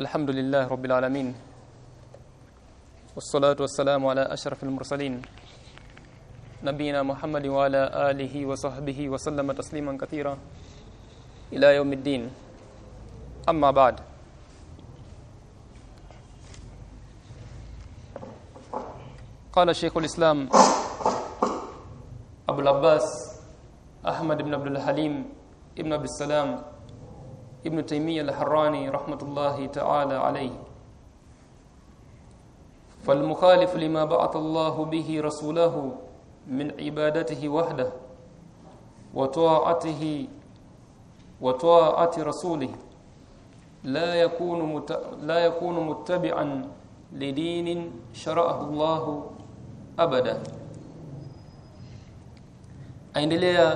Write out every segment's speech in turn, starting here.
الحمد لله رب العالمين والصلاة والسلام على أشرف المرسلين نبينا محمد وعلى آله وصحبه وسلم تسليما كثيرا إلى يوم الدين أما بعد قال شيخ الإسلام أبو العباس أحمد بن عبد الحليم ابن عبد السلام ابن تيمية الحراني رحمة الله تعالى عليه فالمخالف لما بعث الله به رسوله من عبادته وحده وطاعته وطاعة رسوله لا يكون. لا يكون متبعا لدين شرعه الله أبدا aendelea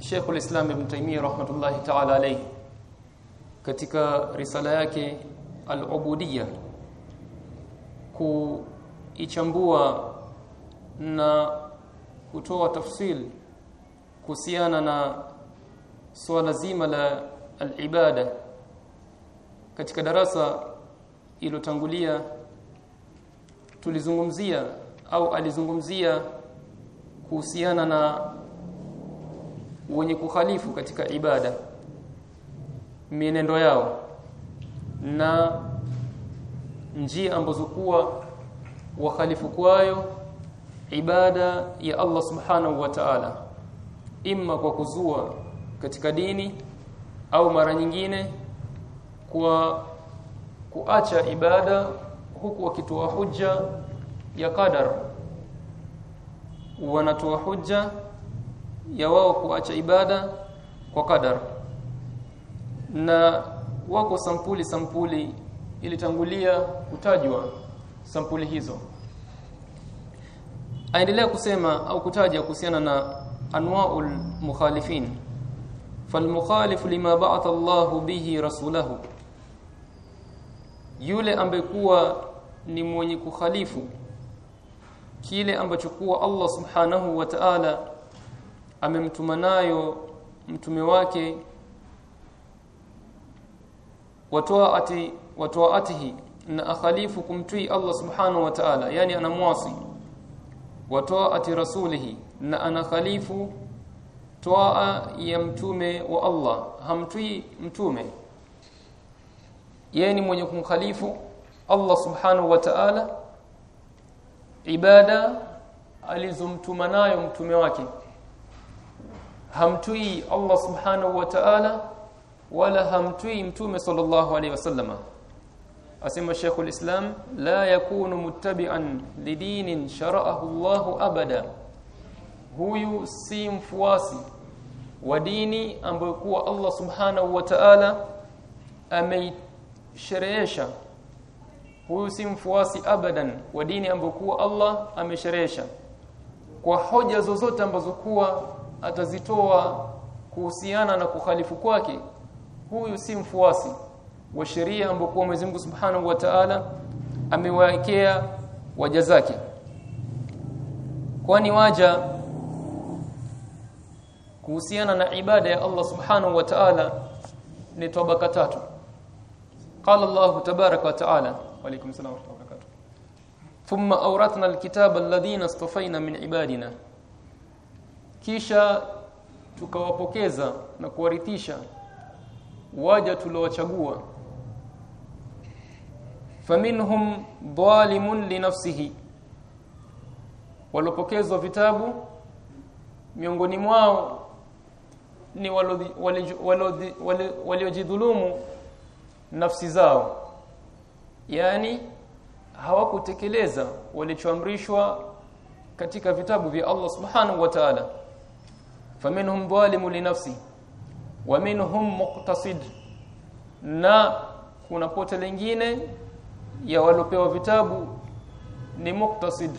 Sheikh al-Islam Ibn Taymiyyah rahmatullahi ta'ala alayhi katika risala yake al-Ubudiyya kuichambua na kutoa tafsil kuhusiana na swala zima la al-ibada katika darasa iliyotangulia tulizungumzia au alizungumzia kuhusiana na wenye kukhalifu katika ibada mienendo yao na njia ambazo kuwa wakhalifu kwayo ibada ya Allah subhanahu wa ta'ala. Imma kwa kuzua katika dini au mara nyingine kwa kuacha ibada huku wakitoa hujja ya qadar. Wanatoa hujja ya wao kuacha ibada kwa qadar na wako sampuli sampuli ilitangulia kutajwa sampuli hizo. Aendelea kusema au kutaja kuhusiana na anwaul mukhalifin. Falmukhalif lima ba'atha Allah bihi rasulahu. Yule ambekuwa ni mwenye kukhalifu kile ambacho kuwa Allah subhanahu wa ta'ala amemtuma nayo mtume wake watoaati watoaatihi na akhalifu kumtii Allah subhanahu wa ta'ala yani anamwasi watoaati rasulihi na anakhalifu toa ya mtume wa Allah hamtii mtume. Yeye mwenye kumkhalifu Allah subhanahu wa ta'ala ibada alizomtuma nayo mtume wake hamtii Allah subhanahu wa ta'ala wala hamtui mtume sallallahu alaihi wasallama asema Sheikh al-Islam la yakunu muttabi'an lidinin shara'ahu Allahu abada. Huyu si mfuasi wa dini ambayo kuwa Allah subhanahu wa ta'ala ameisherehesha. Huyu si mfuasi abadan wa dini ambayo kuwa Allah amesherehesha. Kwa hoja zozote ambazo kuwa atazitoa kuhusiana na kukhalifu kwake huyu si mfuasi wa sheria ambayo Mwenyezi Mungu Subhanahu wa Ta'ala amewaekea waja zake. Kwani waja kuhusiana na ibada ya Allah Subhanahu wa Ta'ala ni tabaka tatu. Qala Allah tabaraka wa ta'ala wa alaykum assalam wa rahmatullahi wa barakatuh. Thumma awratna alkitaba alladhina istafayna min ibadina. Kisha tukawapokeza na kuwarithisha waja tuliowachagua. Faminhum dhalimun li nafsihi walopokezwa vitabu miongoni mwao ni waliojidhulumu nafsi zao. Yani hawakutekeleza walichoamrishwa katika vitabu vya Allah subhanahu wa ta'ala. Faminhum dhalimun linafsihi wa minhum muqtasid na kuna pote lingine ya walopewa vitabu ni muqtasid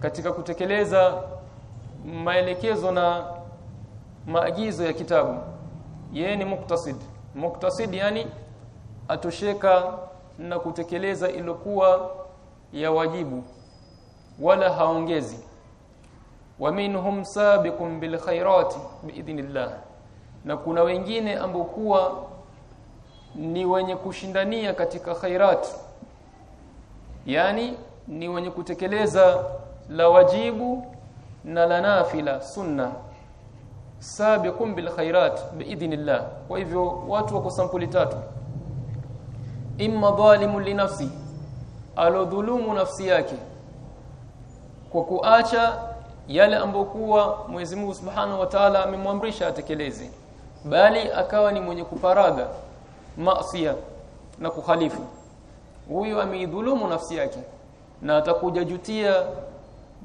katika kutekeleza maelekezo na maagizo ya kitabu. Yeye ni muqtasid. Muqtasid yani atosheka na kutekeleza ilokuwa ya wajibu wala haongezi. Wa minhum sabiqun bil khairati biidhnillah na kuna wengine ambao kuwa ni wenye kushindania katika khairat. Yani ni wenye kutekeleza la wajibu na la nafila sunna. Sabiqun bil khairat biidhnillah kwa hivyo watu wako sampuli tatu. Imma dhalimun li nafsi alodhulumu nafsi yake. Kwa kuacha yale ambokuwa Mwenyezi Mungu Subhanahu wa Ta'ala amemwamrisha atekeleze bali akawa ni mwenye kuparaga maasiya na kukhalifu. Huyu ameidhulumu nafsi yake na atakuja jutia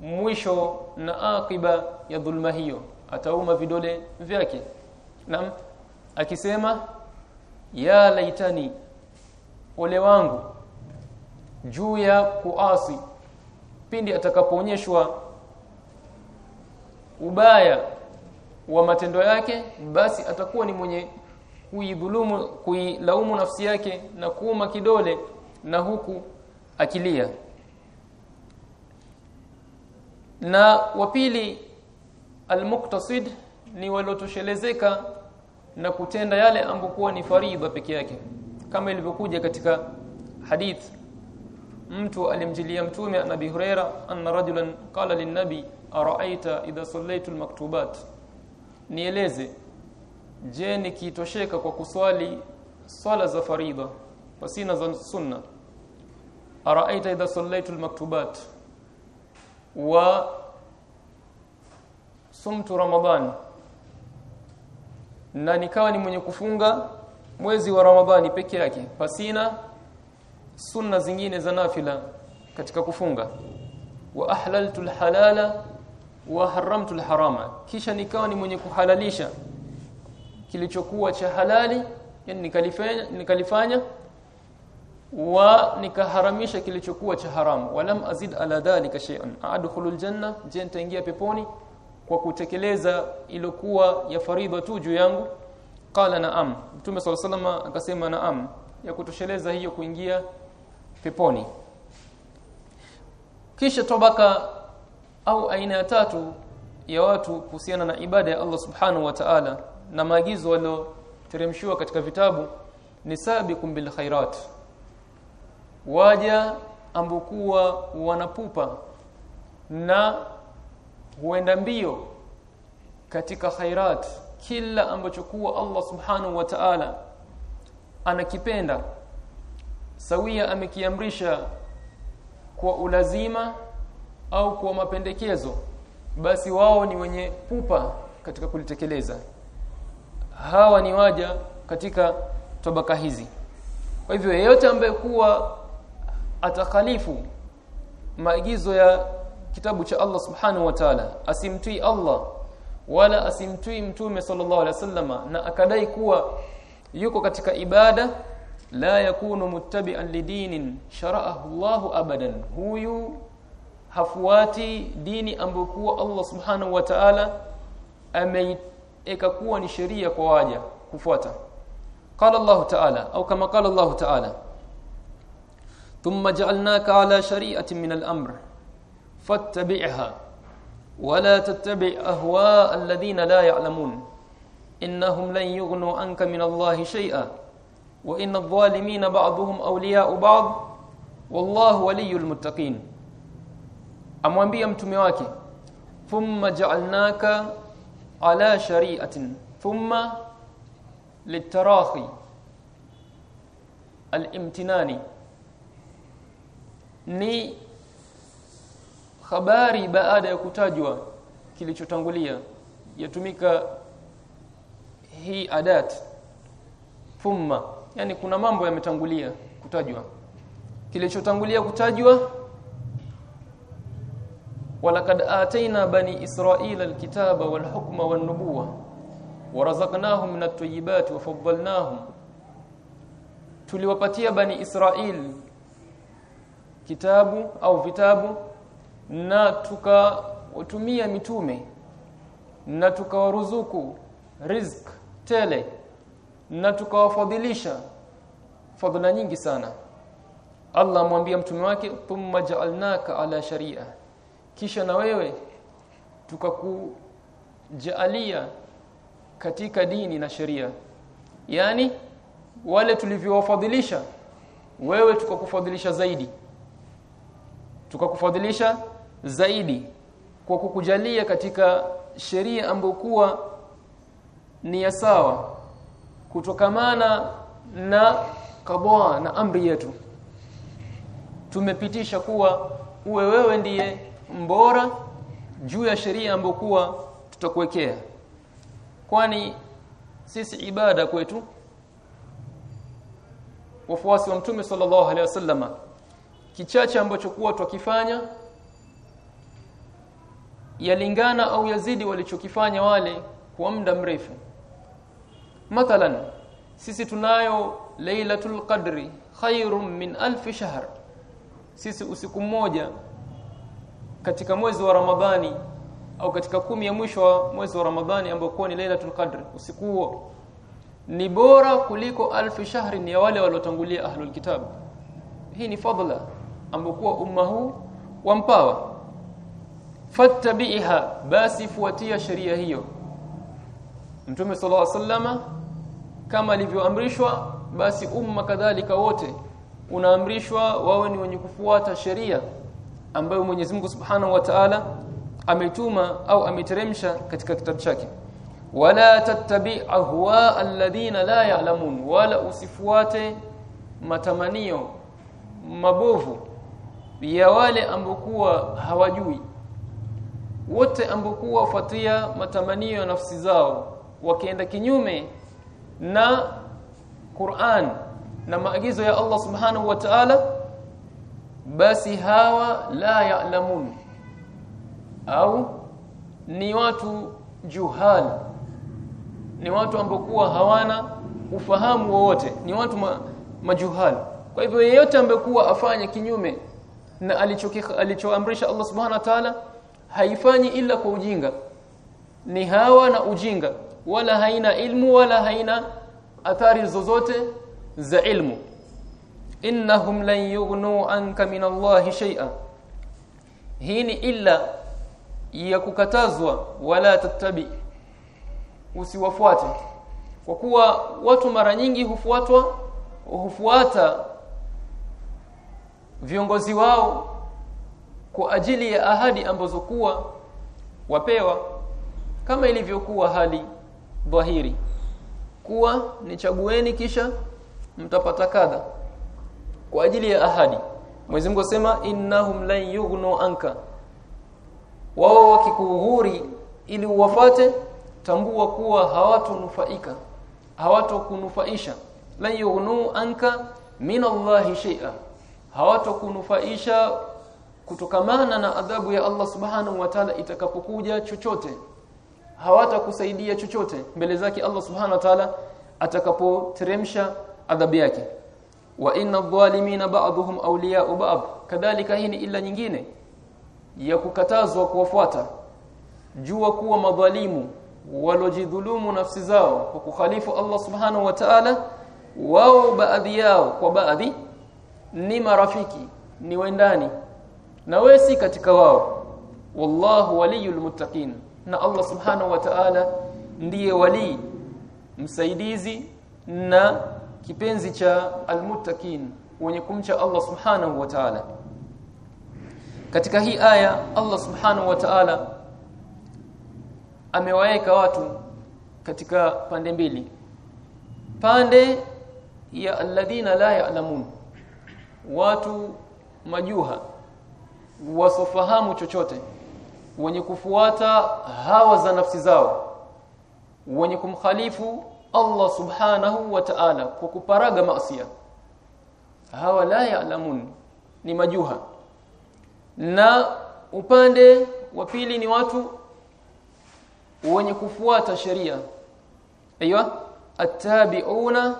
mwisho na akiba ya dhulma hiyo atauma vidole vyake. Nam akisema ya laitani ole wangu juu ya kuasi pindi atakapoonyeshwa ubaya wa matendo yake basi atakuwa ni mwenye kuidhulumu kuilaumu nafsi yake na kuuma kidole na huku akilia. Na wa pili almuktasid ni walotoshelezeka na kutenda yale ambokuwa ni faridha peke yake. Kama ilivyokuja katika hadith mtu alimjilia mtume an Abi Huraira anna rajulan qala lin-nabi ara'aita idha sallaitu al-maktubat nieleze je nikitosheka kwa kuswali swala za faridha pasina za sunna? Ara'aita idha sallaitu al-maktubat wa sumtu ramadan? Na nikawa ni mwenye kufunga mwezi wa ramadhani peke yake pasina sunna zingine za nafila katika kufunga. Wa ahlaltu halala wa haramtu harama kisha nikawa ni mwenye kuhalalisha kilichokuwa cha halali yani nikalifanya nikalifanya wa nikaharamisha kilichokuwa cha haramu. Walam azid ala dhalika shay'an. Adkhulu janna je nitaingia peponi kwa kutekeleza ilokuwa ya faridha tu juu yangu. Qala na'am. Mtume swalla salama akasema na'am ya kutosheleza hiyo kuingia peponi. Kisha tobaka au aina ya tatu ya watu kuhusiana na ibada ya Allah subhanahu wa ta'ala na maagizo walioteremshiwa katika vitabu ni sabiqum bil khairat waja ambokuwa wanapupa na huenda mbio katika khairat kila ambacho kuwa Allah subhanahu wa ta'ala anakipenda. Sawia amekiamrisha kwa ulazima au kwa mapendekezo basi wao ni wenye pupa katika kulitekeleza. Hawa ni waja katika tabaka hizi. Kwa hivyo yeyote ambaye kuwa atakhalifu maagizo ya kitabu cha Allah subhanahu wa ta'ala asimtii Allah wala asimtii mtume sallallahu alaihi wasallama na akadai kuwa yuko katika ibada la yakunu muttabi'an lidinin shara'ahu Allahu abadan. Huyu hafuati dini ambayo kuwa Allah subhanahu wa ta'ala ameika kuwa ni sheria kwa waja kufuata qala Allah ta'ala au kama qala Allah ta'ala thumma ja'alnaka ala shari'atin min al-amr fattabi'ha ولا تتبع أهواء الذين لا يعلمون إنهم لن يغنوا عنك من الله شيئا وإن الظالمين بعضهم أولياء بعض والله ولي المتقين amwambia mtume wake thumma ja'alnaka ala shari'atin thumma litarahi alimtinani. Ni habari baada ya kutajwa kilichotangulia yatumika hii adat thumma yani kuna mambo yametangulia kutajwa. Kilichotangulia kutajwa walaqad ataina bani israila alkitaba walhukma wan-nubuwa warazaqnahum min at-tayyibati wafaddalnahum tuliwapatia bani israil kitabu au vitabu na tukawatumia mitume na tukawaruzuku rizq tele na tukawafadhilisha fadhila nyingi sana. Allah amwambia mtume wake thumma ja'alnaka ala sharia kisha na wewe tukakujalia katika dini na sheria. Yani wale tulivyowafadhilisha wewe tukakufadhilisha zaidi. Tukakufadhilisha zaidi kwa kukujalia katika sheria ambayo kuwa ni ya sawa kutokamana na kabwa na amri yetu. Tumepitisha kuwa uwe wewe ndiye mbora juu ya sheria ambokuwa tutakuwekea. Kwani sisi ibada kwetu wafuasi wa mtume sallallahu alaihi wasallama kichache ambacho kuwa twakifanya yalingana au yazidi walichokifanya wale kwa muda mrefu. Mathalan sisi tunayo lailatul qadri khairum min alf shahr. Sisi usiku mmoja katika mwezi wa ramadhani au katika kumi ya mwisho wa mwezi wa ramadhani ambao ni lailatul qadr usiku huo ni bora kuliko alfu shahri ya wale waliotangulia ahlul kitab. Hii ni fadla ambayo umma huu wampawa fattabiha basi fuatia sheria hiyo. Mtume sallallahu alaihi wasallama kama alivyoamrishwa basi umma kadhalika wote unaamrishwa wawe ni wenye kufuata sheria ambayo Mwenyezi Mungu Subhanahu wa Ta'ala ametuma au ameteremsha katika kitabu chake. Wala tattabi ahwa alladhina la ya'lamun wala usifuate matamanio mabovu ya wale ambokuwa hawajui. Wote ambokuwa wafuatia matamanio ya nafsi zao wakienda kinyume na Qur'an na maagizo ya Allah Subhanahu wa Ta'ala basi hawa la ya'lamun. Au ni watu juhal. Ni watu ambokuwa hawana ufahamu wowote. Ni watu ma, majuhal. Kwa hivyo yeyote ambekuwa afanye kinyume na alichoamrisha Allah Subhanahu wa Ta'ala haifanyi ila kwa ujinga. Ni hawa na ujinga. Wala haina ilmu wala haina athari zozote za ilmu innahum lan yughnu anka min Allahi shay'a hii ni illa ya kukatazwa wala tattabi. Usiwafuate. Kwa kuwa watu mara nyingi hufuatwa hufuata viongozi wao kwa ajili ya ahadi ambazo kuwa wapewa kama ilivyokuwa hali dhahiri. Kuwa nichagueni kisha mtapata kadha kwa ajili ya ahadi. Mwenyezi Mungu asema innahum lan yughnu anka. Wao wakikuhuri ili uwafate tambua kuwa hawatonufaika hawatokunufaisha. Lan yughnu anka min Allahi shay'a. Hawatokunufaisha kutokamana na adhabu ya Allah subhanahu wa ta'ala itakapokuja chochote. Hawatakusaidia chochote mbele zake Allah subhanahu wa ta'ala atakapoteremsha adhabu yake wa inna dhalimina ba'dhum awliya'u ba'd. Kadhalika hii ni illa nyingine ya kukatazwa kuwafuata. Jua kuwa madhalimu walojidhulumu nafsi zao kwa kukhalifu Allah subhanahu wa ta'ala wao baadhi yao kwa baadhi ni marafiki ni wendani na wewe si katika wao. Wallahu waliyul muttaqin. Na Allah subhanahu wa ta'ala ndiye wali msaidizi na kipenzi cha almuttaqin wenye kumcha Allah subhanahu wa ta'ala. Katika hii aya Allah subhanahu wa ta'ala amewaeka watu katika pande mbili. Pande ya alladhina la ya'lamun watu majuha wasofahamu chochote wenye kufuata hawa za nafsi zao wenye kumkhalifu Allah subhanahu wa ta'ala kwa kuparaga maasiya. Hawa la ya'lamun ni majuha. Na upande wa pili ni watu wenye kufuata sheria. Aiywa attabi'una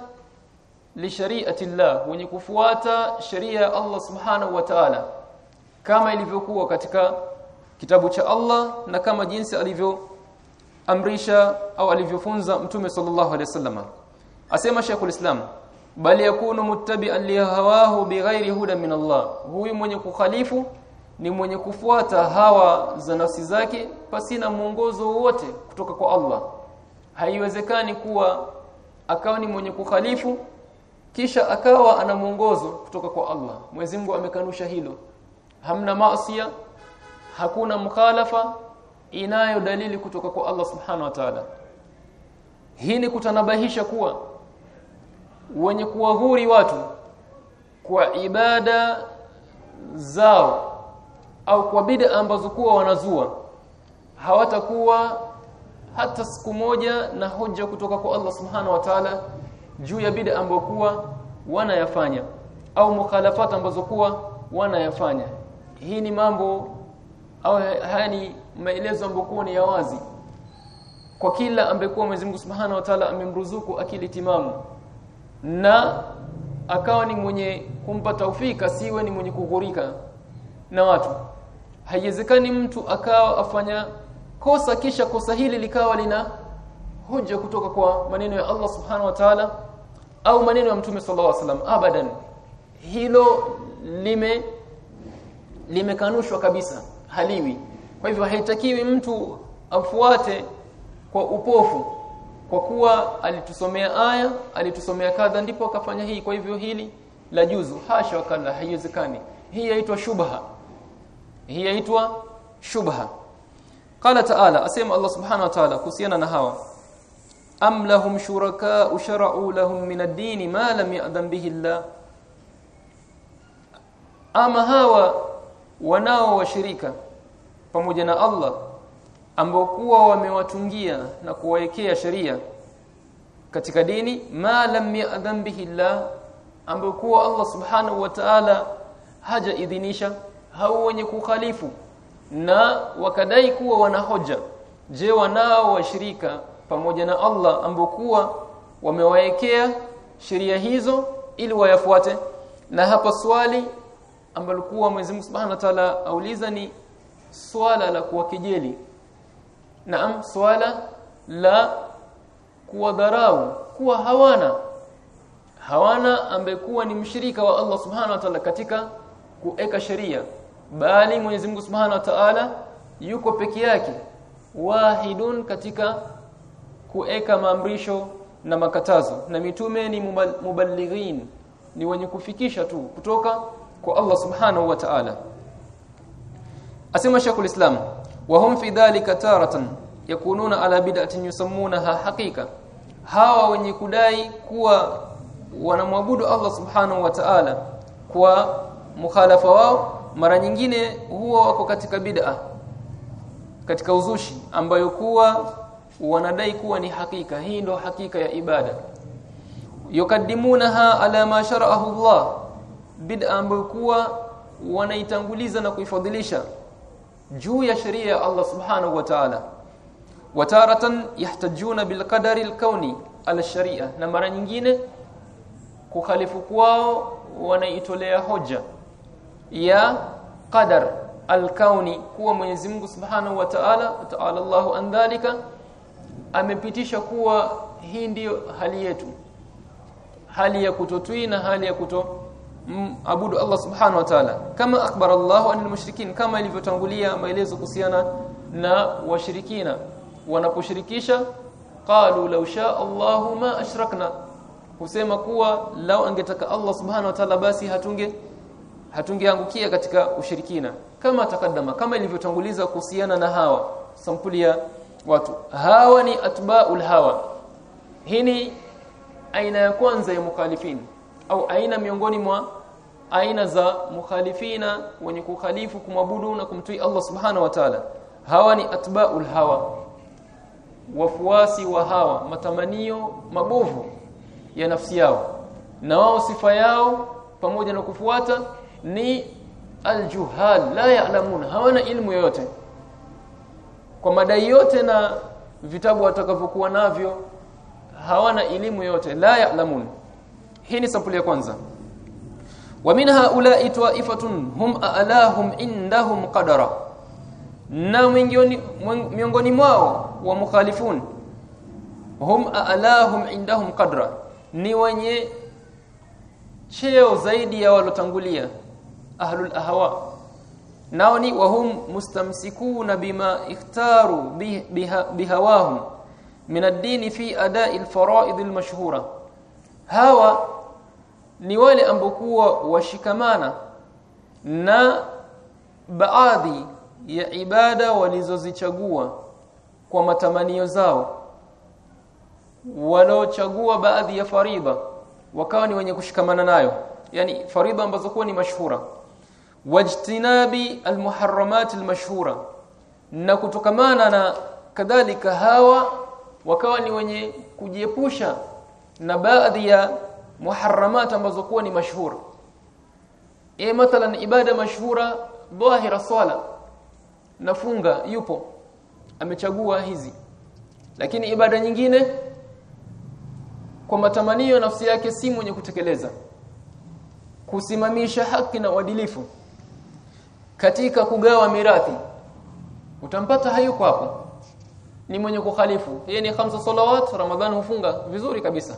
li shari'ati Allah wenye kufuata sheria ya Allah subhanahu wa ta'ala. Kama ilivyokuwa katika kitabu cha Allah na kama jinsi alivyoamrisha au alivyofunza mtume sallallahu alaihi wasallam. Asema Sheikhul Islam bali yakunu muttabi'an lihawahu bighairi huda min Allah. Huyu mwenye kukhalifu ni mwenye kufuata hawa za nafsi zake pasina mwongozo wote kutoka kwa Allah. Haiwezekani kuwa akawa ni mwenye kukhalifu kisha akawa ana mwongozo kutoka kwa Allah. Mwenyezi Mungu amekanusha hilo. Hamna maasiya hakuna mukhalafa inayo dalili kutoka kwa Allah subhanahu wa ta'ala. Hii ni kutanabahisha kuwa wenye kuwahuri watu kwa ibada zao au kwa bid'a ambazo kuwa wanazua hawatakuwa hata siku moja na hoja kutoka kwa Allah subhanahu wa ta'ala juu ya bid'a ambayo kuwa wanayafanya au mukhalafat ambazo kuwa wanayafanya. Hii ni mambo au haya ni maelezo ambayo ni ya wazi. Kwa kila ambekuwa Mwenyezi Mungu Subhanahu wa Ta'ala amemruzuku akili timamu na akawa ni mwenye kumpa taufika siwe ni mwenye kughurika na watu haiwezekani mtu akawa afanya kosa kisha kosa hili likawa lina hoja kutoka kwa maneno ya Allah Subhanahu wa Ta'ala au maneno ya Mtume sallallahu alaihi wasallam. Abadan hilo lime limekanushwa kabisa haliwi kwa hivyo haitakiwi mtu afuate kwa upofu kwa kuwa alitusomea aya alitusomea kadha ndipo akafanya hii. Kwa hivyo hili la juzu hasha wakala haiwezekani. Hii yaitwa shubha. Hii yaitwa shubha. Qala ta'ala asema Allah subhanahu wa ta'ala kuhusiana na hawa. Am lahum shuraka shara'u lahum min ad-din ma lam ya'dham bihi Allah. Ama hawa wanao washirika pamoja na Allah ambao kuwa wamewatungia na kuwawekea sheria katika dini ma lam ya'dhan bihi Allah ambao kuwa Allah subhanahu wa ta'ala haja idhinisha hao wenye kukhalifu na wakadai kuwa wana hoja. Je wanao washirika pamoja na Allah ambao kuwa wamewaekea sheria hizo ili wayafuate? Na hapa swali ambalo kuwa Mwenyezi Mungu Subhanahu wa Ta'ala auliza ni swala la kuwakejeli naam swala la kuwadharau kuwa hawana. Hawana ambekuwa ni mshirika wa Allah Subhanahu wa Ta'ala katika kueka sheria. Bali Mwenyezi Mungu Subhanahu wa Ta'ala yuko peke yake wahidun katika kueka maamrisho na makatazo. Na mitume ni muballighin ni wenye kufikisha tu kutoka kwa Allah Subhanahu wa Ta'ala asema Sheikhul Islam wa hum fi dhalika taratan yakununa ala bid'atin yusammunaha haqiqa. Hawa wenye kudai kuwa wanamwabudu Allah Subhanahu wa Ta'ala kwa mukhalafa wao mara nyingine huwa wako katika bid'a katika uzushi ambayo kuwa wanadai kuwa ni hakika. Hii ndo hakika ya ibada. Yukaddimunaha ala ma shara'ahu Allah bid'a ambayo kuwa wanaitanguliza na kuifadhilisha juu ya sheria ya Allah subhanahu wa ta'ala. Wataratan yahtajuna bilqadari alkauni ala sharia. Na mara nyingine kukhalifu kwao wanaitolea hoja ya qadar alkauni kuwa Mwenyezi Mungu Subhanahu wa Ta'ala ta'ala Allahu an dhalika amepitisha kuwa hii ndiyo hali yetu. Hali ya kutotui na hali ya kuto abudu Allah Subhanahu wa Ta'ala. Kama akbar Allahu anil mushrikin kama ilivyotangulia maelezo kuhusiana na washirikina. Wanaposhirikisha qalu law shaa Allahu ma ashrakna. Husema kuwa lao angetaka Allah Subhanahu wa Ta'ala basi hatunge hatungeangukia katika ushirikina. Kama takadama kama ilivyotanguliza kuhusiana na hawa sampuli ya watu. Hawa ni atba'ul hawa. Hii ni aina ya kwanza ya mukhalifin au aina miongoni mwa aina za mukhalifina wenye kukhalifu kumwabudu na kumtii Allah subhanahu wa ta'ala. Hawa ni atba'ul hawa wafuasi wa hawa matamanio mabovu ya nafsi yao. Na wao sifa yao pamoja na kufuata ni aljuhal la ya'lamun hawana ilmu yoyote. Kwa madai yote na vitabu watakavyokuwa navyo hawana elimu yote la ya'lamun hii ni sampuli ya kwanza. Wa min haula'i ta'ifatun hum a'lahum indahum qadara. Na miongoni miongoni mwao wa mukhalifun hum a'lahum indahum qadra. Ni wenye cheo zaidi ya walotangulia ahlul ahwa. Nao ni wahum mustamsikuna bima ikhtaru bihawahum. Min ad-din fi ada'i al-fara'id al-mashhura hawa ni wale ambokuwa washikamana na baadhi ya ibada walizozichagua kwa matamanio zao. Walochagua baadhi ya fariba wakawa ni wenye kushikamana nayo. Yani fariba ambazo kuwa ni mashhura. Wajtinabi almuharramat almashhura. Na kutokamana na kadhalika hawa wakawa ni wenye kujiepusha na baadhi ya muharramat ambazo kuwa ni mashhur. E mathalan ibada mashhura dhahira sala nafunga yupo amechagua hizi. Lakini ibada nyingine kwa matamanio nafsi yake si mwenye kutekeleza. Kusimamisha haki na uadilifu. Katika kugawa mirathi utampata hayuko hapo. Ni mwenye kukhalifu. Yeye ni khamsa salawat ramadhani hufunga vizuri kabisa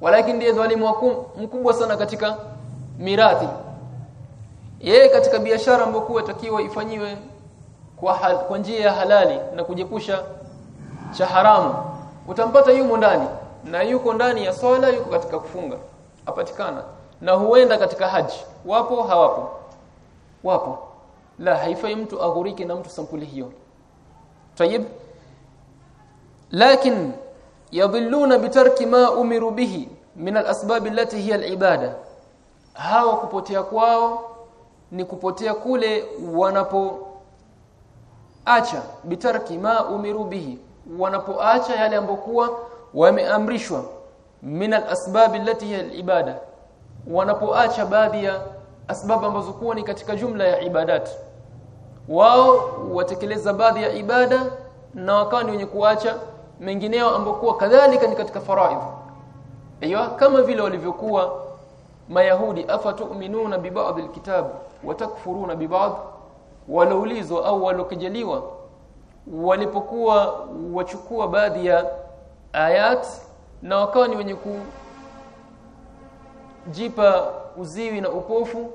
walakini ndiye dhalimu mkubwa sana katika mirathi. Yeye katika biashara ambayo takiwa ifanyiwe kwa hal, kwa njia ya halali na kujepusha cha haramu. Utampata yumo ndani na yuko ndani ya swala yuko katika kufunga apatikana. Na huenda katika haji. Wapo hawapo? Wapo. La haifai mtu aghurike na mtu sampuli hiyo. Tayib lakin yadhilluna bitarki ma umiru bihi min al-asbab allati hiya al-ibada. Hawa kupotea kwao ni kupotea kule wanapo acha bitarki ma umiru bihi wanapoacha yale ambokuwa wameamrishwa min al-asbab allati hiya al-ibada. Wanapoacha baadhi ya asbabu ambazo kuwa ni katika jumla ya ibadat. Wao watekeleza baadhi ya ibada na wakawa ni wenye kuacha mengineo ambokuwa kadhalika ni katika faraidh aiyo kama vile walivyokuwa mayahudi afatu'minuna bi ba'd alkitab wa takfuruna bi ba'd walaulizwa au walokejeliwa walipokuwa wachukua baadhi ya ayat na wakawa ni wenye kujipa uziwi na upofu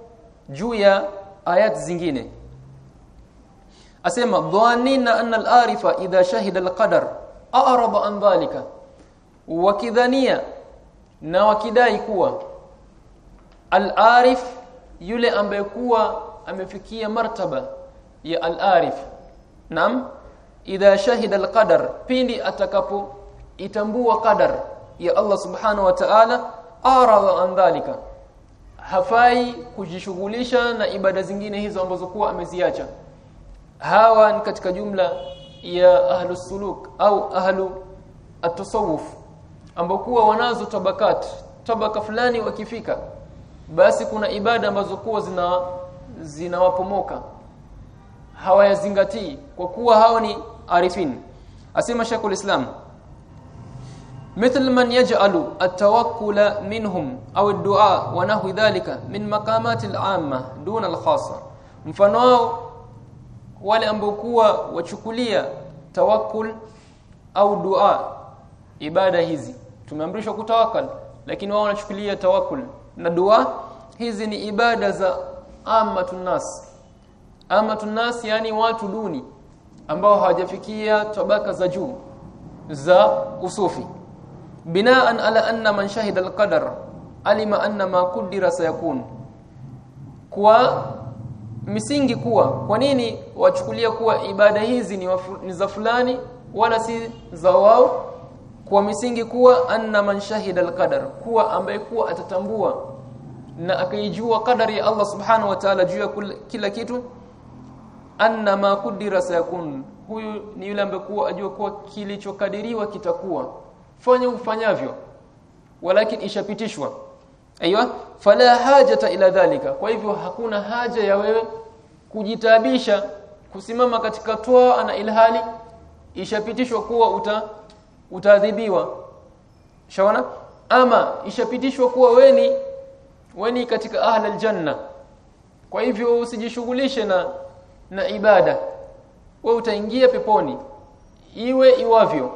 juu ya ayat zingine. Asema dhanina anna al-arifa idha shahida al-qadar a'rada an dhalika. Wakidhania na wakidai kuwa al-arif yule ambaye kuwa amefikia martaba ya al-arif. Nam idha shahida al-qadar pindi atakapo itambua qadar ya Allah subhanahu wa ta'ala arada an dhalika. Hafai kujishughulisha na ibada zingine hizo ambazo kuwa ameziacha. Hawa ni katika jumla ya ahlu suluk au ahlu at-tasawuf ambao kuwa wanazo tabakat tabaka fulani wakifika basi kuna ibada ambazo kuwa zina zinawapomoka hawayazingatii kwa kuwa hao ni arifin asema Sheikhul Islam مثل من يجعل التوكل منهم أو الدعاء ونحو ذلك من مقامات العامة دون الخاصة mfano wao ambao kuwa wachukulia tawakkul au dua ibada hizi. Tumeamrishwa kutawakal lakini wao wanachukulia tawakkul. Na dua hizi ni ibada za ammatun nas. Ammatun nas yani watu duni ambao hawajafikia tabaka za juu za usufi. Binaan ala anna man shahida alqadar alima anna ma qudira sayakun. Kwa misingi kuwa kwa nini wachukulia kuwa ibada hizi ni, wafu, ni za fulani wala si za wao? Kwa misingi kuwa anna man shahida alqadar kuwa ambaye kuwa atatambua na akaijua kadari ya Allah subhanahu wa ta'ala juu ya kila kitu anna ma kudira sayakun huyu ni yule ambaye kuwa ajua kuwa kilichokadiriwa kitakuwa. Fanya ufanyavyo walakin ishapitishwa aiywa fala hajata ila dhalika. Kwa hivyo hakuna haja ya wewe kujitabisha kusimama katika toa na ilhali ishapitishwa kuwa uta utaadhibiwa. Shaona? Ama ishapitishwa kuwa weni weni katika ahla aljanna. Kwa hivyo usijishughulishe na na ibada. Wewe utaingia peponi iwe iwavyo.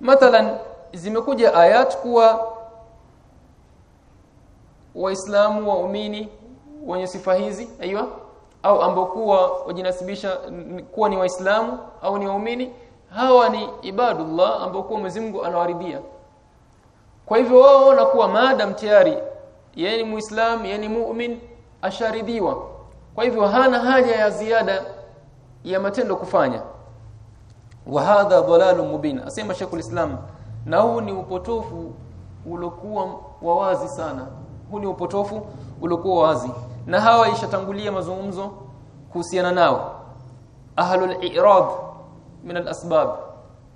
Mathalan zimekuja ayat kuwa waislamu waumini wenye sifa hizi aiywa? Au ambao kuwa wajinasibisha kuwa ni waislamu au ni waumini hawa ni ibadullah ambao kuwa Mwenyezi Mungu anawaridhia. Kwa hivyo wao wanakuwa maadam tayari yeye ni muislamu yeye ni muumini asharidhiwa. Kwa hivyo hana haja ya ziada ya matendo kufanya. Wa hadha dalalun mubin asema shaykhul Islam na huu ni upotofu ulokuwa wawazi sana huu ni upotofu uliokuwa wazi. Na hawa ishatangulia mazungumzo kuhusiana nao. Ahlul i'rad min al-asbab.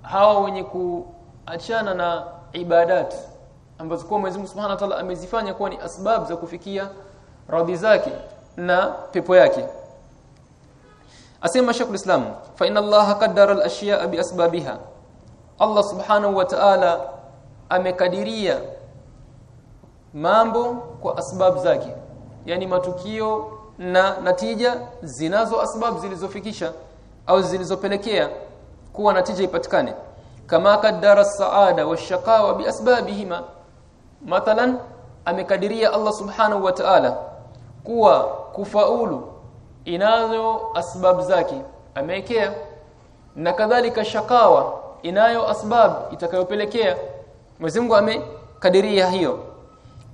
Hawa wenye kuachana na ibadat ambazo kwa Mwenyezi Mungu Subhanahu wa Ta'ala amezifanya kuwa ni asbab za kufikia radhi zake na pepo yake. Asema Sheikh Islam fa inna Allah qaddara al-ashya'a bi asbabiha. Allah Subhanahu wa Ta'ala amekadiria mambo kwa asbab zake. Yani matukio na natija zinazo asbab zilizofikisha au zilizopelekea kuwa natija ipatikane. Kama kadara saada wa shaqawa bi asbabihima mathalan amekadiria Allah subhanahu wa ta'ala kuwa kufaulu inayo asbab zake amekea na kadhalika shakawa inayo asbab itakayopelekea. Mwenyezi Mungu amekadiria hiyo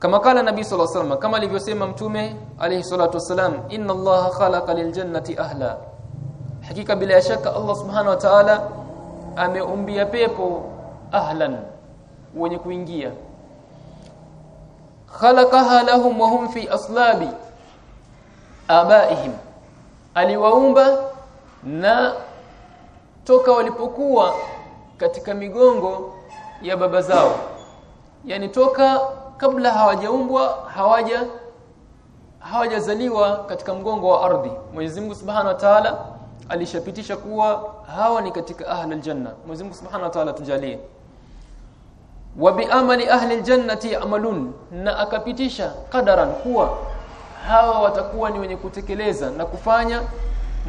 kama kala nabii sallallahu alaihi wasallam kama alivyosema mtume alayhi salatu wasallam inna allaha khalaqa liljannati ahla. Hakika bila shaka Allah subhanahu wa ta'ala ameumbia pepo ahlan wenye kuingia. Khalaqaha lahum wa hum fi aslabi abaihim. Aliwaumba na toka walipokuwa katika migongo ya baba zao. Yani toka kabla hawajaumbwa hawaja hawajazaliwa katika mgongo wa ardhi. Mwenyezi Mungu Subhanahu wa Ta'ala alishapitisha kuwa hawa ni katika ahli aljanna. Mwenyezi Mungu Subhanahu wa Ta'ala tujalie wa biamali ahli aljannati amalun na akapitisha qadaran kuwa hawa watakuwa ni wenye kutekeleza na kufanya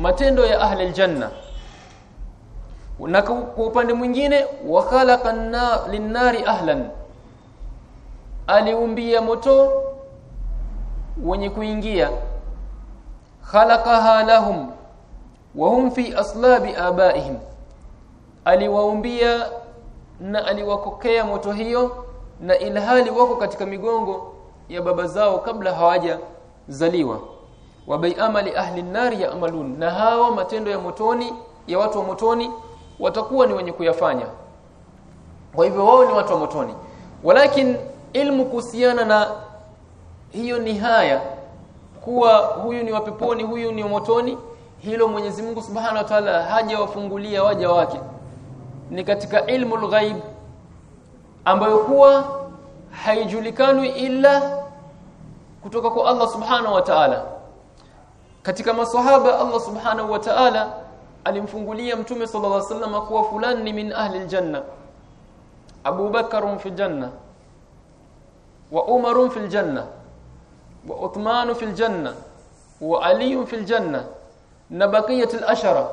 matendo ya ahli aljanna. Na kwa upande mwingine wa khalaqan linnari ahlan aliumbia moto wenye kuingia. Khalaqaha lahum wa hum fi aslabi abaihim. Aliwaumbia na aliwakokea moto hiyo na ilhali wako katika migongo ya baba zao kabla hawaja zaliwa wa bai amali ahli nari ya amalun na hawa matendo ya motoni ya watu wa motoni watakuwa ni wenye kuyafanya. Kwa hivyo wao ni watu wa motoni. Walakin ilmu kuhusiana na hiyo nihaya kuwa huyu ni wapeponi huyu ni motoni hilo Mwenyezi Mungu Subhanahu wa Ta'ala hajawafungulia waja wake. Ni katika ilmu al-ghaib ambayo kuwa haijulikani ila kutoka kwa Allah Subhanahu wa Ta'ala. Katika maswahaba Allah Subhanahu wa Ta'ala alimfungulia mtume sallallahu alaihi wasallam kuwa fulani ni min ahli aljanna Abu Bakar fi janna wa Umar fi aljanna wa Uthman fi aljanna wa Ali fi aljanna na baqiyat al-ashara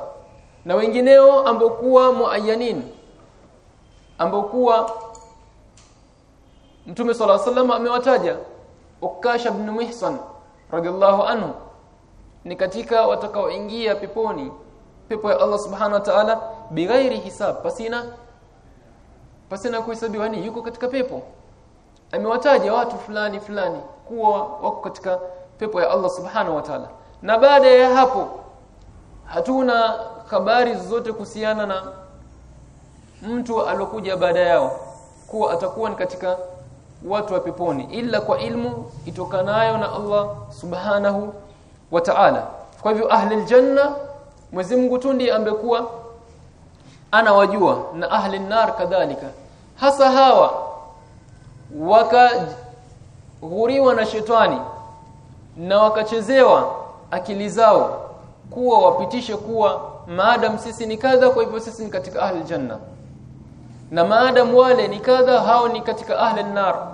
na wengineo ambao kuwa muayyanin ambao kuwa Mtume صلى الله عليه وسلم amewataja Ukasha ibn Mihsan radhiallahu anhu ni katika watakaoingia peponi pepo ya Allah subhanahu wa ta'ala bighairi hisab pasina pasina kuhesabiwa ni yuko katika pepo amewataja watu fulani fulani kuwa wako katika pepo ya Allah subhanahu wa ta'ala. Na baada ya hapo hatuna habari zote kuhusiana na mtu alokuja baada yao kuwa atakuwa ni katika watu wa peponi ila kwa ilmu itokanayo na Allah subhanahu wa ta'ala. Kwa hivyo ahli aljanna Mwenyezi Mungu tu ndiye ambekuwa anawajua na ahli nar kadhalika. Hasa hawa wakaghuriwa na shetani na wakachezewa akili zao kuwa wapitishe kuwa maadam sisi ni kadha kwa hivyo sisi ni katika ahli janna. Na maadam wale ni kadha hao ni katika ahli nar.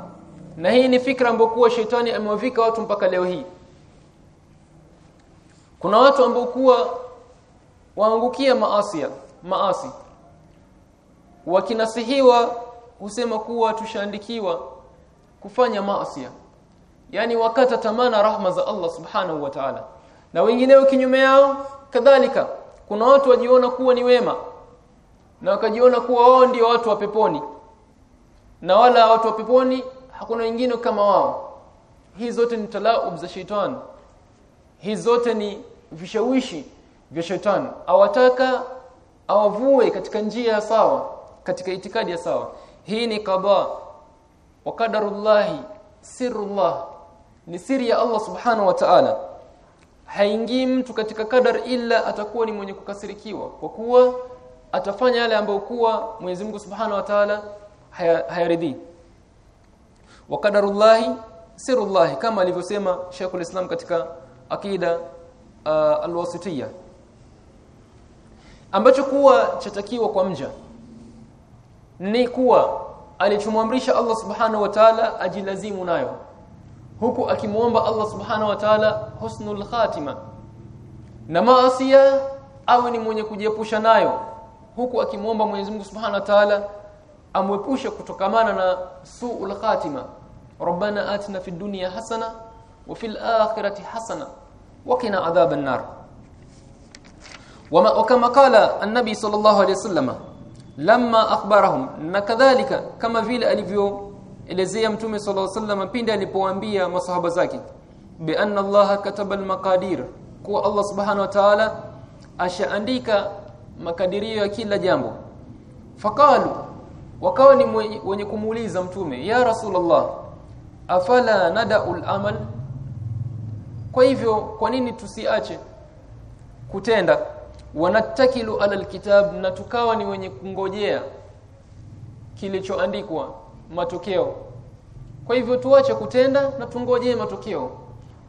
Na hii ni fikra ambayo kuwa shetani amewavika watu mpaka leo hii. Kuna watu ambao kuwa waangukia maasi maasi. Wakinasihiwa husema kuwa tushaandikiwa kufanya maasi yani wakata tamana rahma za Allah subhanahu wa ta'ala. Na wengineo kinyume yao kadhalika kuna watu wajiona kuwa ni wema na wakajiona kuwa wao ndio watu wa peponi. Na wala watu wa peponi hakuna wengine kama wao. Hizi zote ni talaub za shetani hizi zote ni vishawishi vya shetani awataka awavue katika njia ya sawa katika itikadi ya sawa hii ni qada. Wa qadarullahi sirrullah. Ni siri ya Allah subhanahu wa ta'ala. Haingii mtu katika kadar ila atakuwa ni mwenye kukasirikiwa. Kwa kuwa atafanya yale ambayo kuwa Mwenyezi Mungu Subhanahu wa Ta'ala hayaridhi wa qadarullahi sirullah kama alivyosema Sheikhul Islam katika akida uh, alwasitiyya. Ambacho kuwa chatakiwa kwa mja ni kuwa alichomwamrisha Allah Subhanahu wa Ta'ala ajilazimu nayo huku akimuomba Allah Subhanahu wa Ta'ala husnul khatima na maasiya awe ni mwenye kujiepusha nayo huku akimuomba Mwenyezi Mungu Subhanahu wa Ta'ala amwepushe kutokamana na suul khatima ربنا آتنا في الدنيا حسنه وفي الآخرة حسنه وقنا عذاب النار وما وكما قال النبي صلى الله عليه وسلم lamma akhbarahum. Na kadhalika kama vile alivyoelezea mtume sallallahu alaihi wasallam pindi alipowaambia masahaba zake bi anna Allah kataba almaqadir kuwa Allah subhanahu wa ta'ala ashaandika makadirio ya kila jambo. Faqalu wakawa ni wenye kumuuliza mtume ya rasulullah afala nadau amal kwa hivyo kwa nini tusiache kutenda? Wanatakilu ala alkitab na tukawa ni wenye kungojea kilichoandikwa matokeo. Kwa hivyo tuache kutenda na tungojee matokeo.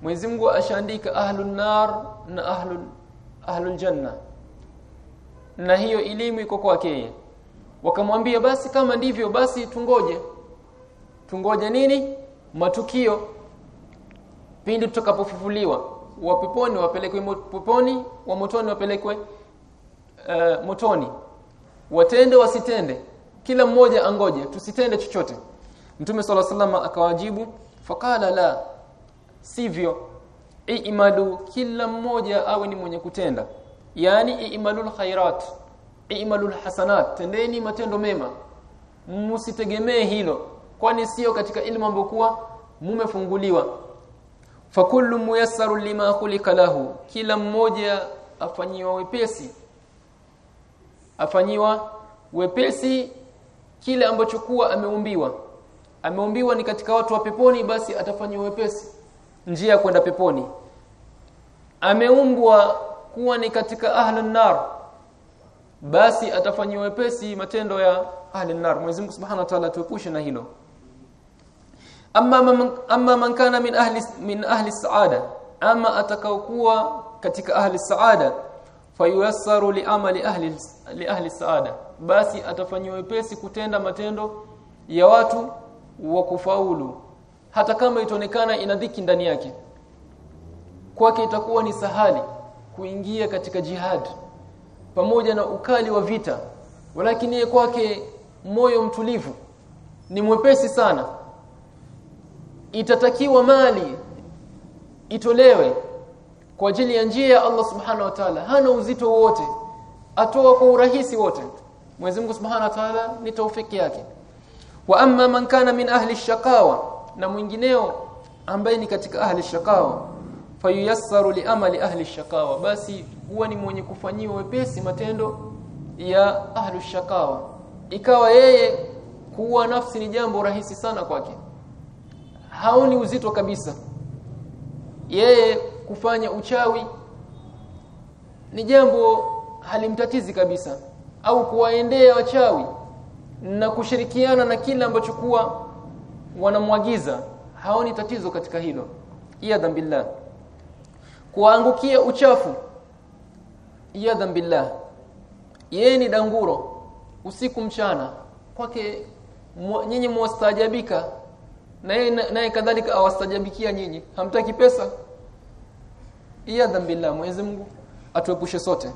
Mwenyezi Mungu ashaandika ahlun nar na ahlul ahlul janna. Na hiyo elimu iko kwake. Wakamwambia basi kama ndivyo basi tungoje. Tungoje nini? Matukio. Pindi tutakapofufuliwa wa peponi wapelekwe peponi wa motoni wapelekwe uh, motoni. Watende wasitende. Kila mmoja angoje tusitende chochote. Mtume swalla salama akawajibu faqala la sivyo. I'malu kila mmoja awe ni mwenye kutenda. Yani i'malul khairat i'malul hasanat. Tendeni matendo mema. Msitegemee hilo kwani sio katika ilmu ambokuwa mumefunguliwa. Fakullu muyassarul lima khuliqa lahu. Kila mmoja afanyiwa wepesi afanyiwa wepesi kile ambacho kuwa ameumbiwa. Ameumbiwa ni katika watu wa peponi basi atafanyiwa wepesi. Njia ya kwenda peponi. Ameumbwa kuwa ni katika ahlun nar basi atafanyiwa wepesi matendo ya ahlun nar Mwenyezi Mungu Subhanahu wa Ta'ala tuepushe na hilo. Amma man, amma man kana min ahli min ahli saada ama atakaokuwa katika ahli saada fayassaru liamali ahli li ahli saada basi atafanywa wepesi kutenda matendo ya watu wa kufaulu. Hata kama itaonekana ina dhiki ndani yake kwake itakuwa ni sahali kuingia katika jihad pamoja na ukali wa vita. Walakini yeye kwake moyo mtulivu ni mwepesi sana. Itatakiwa mali itolewe kwa ajili ya njia ya Allah subhanahu wa ta'ala. Hana uzito wote. Atoa kwa urahisi wote. Mwenyezi Mungu subhanahu wa ta'ala ni taufiki yake. Wa amma man kana min ahli shakawa na mwingineo ambaye ni katika ahli shakawa fayuyassaru li amali ahli shakawa. Basi huwa ni mwenye kufanyiwa wepesi matendo ya ahli shakawa. Ikawa yeye kuwa nafsi ni jambo rahisi sana kwake. Haoni uzito kabisa. Yeye kufanya uchawi ni jambo halimtatizi kabisa au kuwaendea wachawi na kushirikiana na kila ambacho kuwa wanamwagiza haoni tatizo katika hilo. Iyadhan billah. Kuangukia uchafu. Iyadhan billah. Yeye ni danguro usiku mchana. Kwake nyinyi mwastajabika naye naye kadhalika awastajabikia nyinyi. Hamtaki pesa iyadhan billah Mwenyezi Mungu atuepushe sote.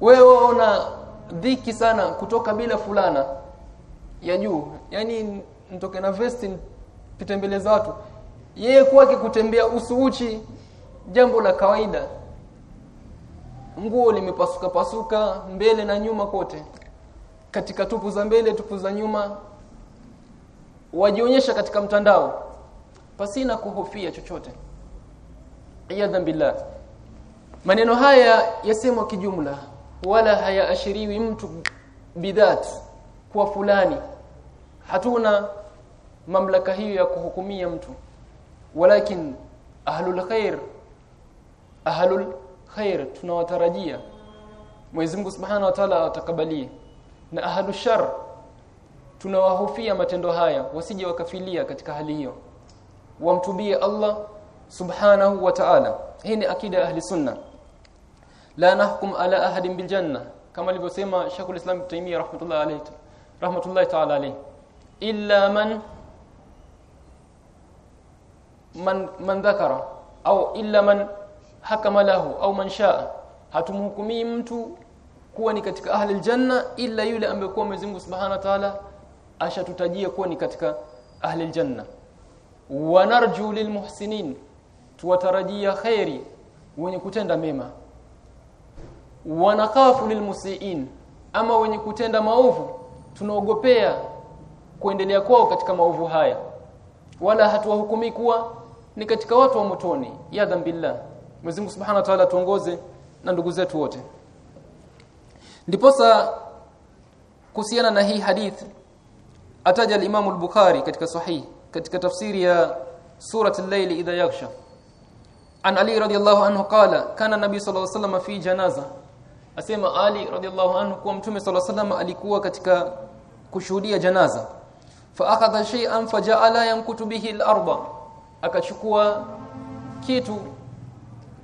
Wewe una dhiki sana kutoka bila fulana ya juu. Yani nitoke na vesti pite mbele za watu. Yeye kwake kutembea usuuchi jambo la kawaida. Nguo limepasuka pasuka mbele na nyuma kote. Katika tupu za mbele tupu za nyuma. Wajionyesha katika mtandao. Pasina kuhofia chochote iyadhan billah. Maneno haya yasemwa kijumla wala hayaashiriwi mtu bidhat kwa fulani. Hatuna mamlaka hiyo ya kuhukumia mtu. Walakin ahlul khair ahlul khair tunawatarajia. Mwenyezi Mungu Subhanahu wa Ta'ala atakabalie. Na ahlul shar tunawahofia matendo haya wasije wakafilia katika hali hiyo. Wamtubie Allah Subhanahu wa Ta'ala. Hii ni akida ahli sunna. La nahkum ala ahadin bil janna kama alivyosema Sheikhul Islam Taimiyya rahmatullahi alayhi rahmatullahi ta'ala alayhi. Illa man man man dhakara au illa man hakama lahu au man shaa. Hatumhukumi mtu kuwa ni katika ahli aljanna illa yule ambaye kwa Mwenyezi Mungu Subhanahu wa Ta'ala ashatutajia kuwa ni katika ahli aljanna. Wa lilmuhsinin tuwatarajia khairi wenye kutenda mema. Wanakafu lilmusiin ama wenye kutenda maovu tunaogopea kuendelea kwao katika maovu haya. Wala hatuwahukumi kuwa ni katika watu wa motoni. Ya dhambillah. Mwenyezi Mungu Subhanahu wa Ta'ala tuongoze na ndugu zetu wote. Ndiposa kuhusiana na hii hadith ataja al-Imam al-Bukhari katika sahih katika tafsiri ya surat al-layl idha yaghsha an Ali radiyallahu anhu qala kana nabi sallallahu alayhi wasallam fi janaza? Asema Ali radiyallahu anhu kuwa mtume sallallahu alayhi wasallam alikuwa katika kushuhudia janaza. Fa akhadha shay'an faja'ala yamkutu bihi al-arba akachukua kitu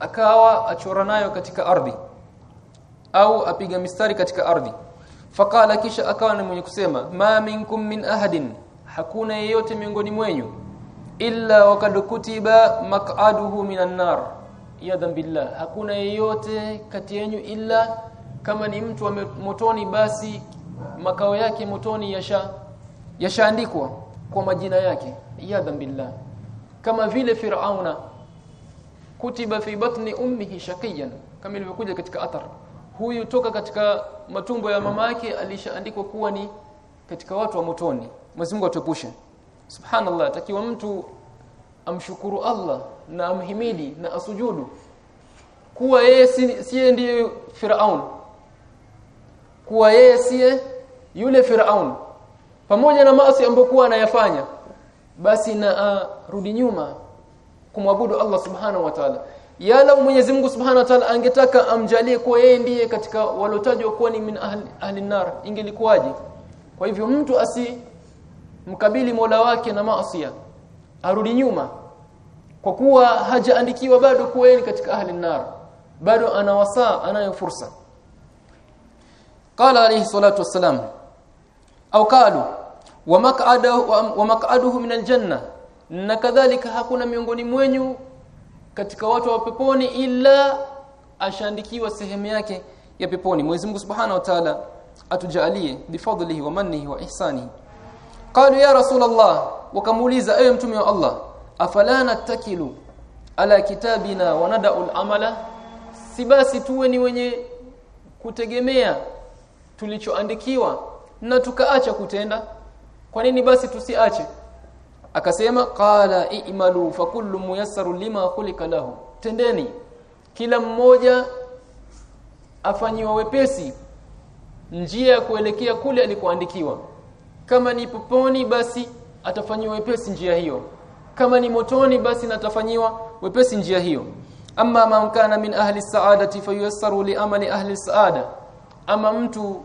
akawa achora nayo katika ardhi au apiga mistari katika ardhi. Faqala kisha akawa ni mwenye kusema ma minkum min ahadin. Hakuna yeyote miongoni mwenyu illa waqad kutiba maq'aduhu minan nar. Ya billah. Hakuna yeyote kati yenu illa kama ni mtu wa motoni basi makao yake motoni yasha yashaandikwa kwa majina yake. Ya billah. Kama vile Firauna kutiba fi batni ummihi shaqiyan kama ilivyokuja katika athar. Huyu toka katika matumbo ya mama yake alishaandikwa kuwa ni katika watu wa motoni. Mwenyezi Mungu atuepushe subhanallah takiwa mtu amshukuru Allah na amhimidi na asujudu kuwa yeye si, siye ndiye Firaun kuwa yeye siye yule Firaun. Pamoja na maasi ambokuwa anayafanya basi na uh, rudi nyuma kumwabudu Allah subhanahu wa ta'ala. Yala Mwenyezi Mungu subhanahu wa ta'ala angetaka amjalie kuwa yeye ndiye katika walotajwa kuwa ni min ahli, ahli nar ingelikuwaje? Kwa hivyo mtu asi mkabili Mola wake na maasi arudi nyuma. Kwa kuwa hajaandikiwa bado kuwa yeye katika ahli nar bado ana wasaa anayo fursa. Qala alayhi salatu wassalam. Au qalu wa wa maq'aduhu min aljanna. Na kadhalika hakuna miongoni mwenyu katika watu wa peponi ila ashaandikiwa sehemu yake ya peponi. Mwenyezi Mungu Subhanahu wa Ta'ala atujalie bifadlihi wa mannihi wa ihsanihi qalu ya rasul Allah wakamuuliza ewe mtume wa Allah afala natakilu ala kitabina wa nada'u al-amala? Si basi tuwe ni wenye kutegemea tulichoandikiwa na tukaacha kutenda. Kwa nini basi tusiache? Akasema qala i'malu fa kullu muyassaru lima khuliqa lahu. Tendeni kila mmoja afanyiwa wepesi njia ya kuelekea kule alikoandikiwa kama ni peponi basi atafanyiwa wepesi njia hiyo. Kama ni motoni basi natafanyiwa wepesi njia hiyo. Amma man kana min ahli saadati fayassaru li amali ahli saada. Ama mtu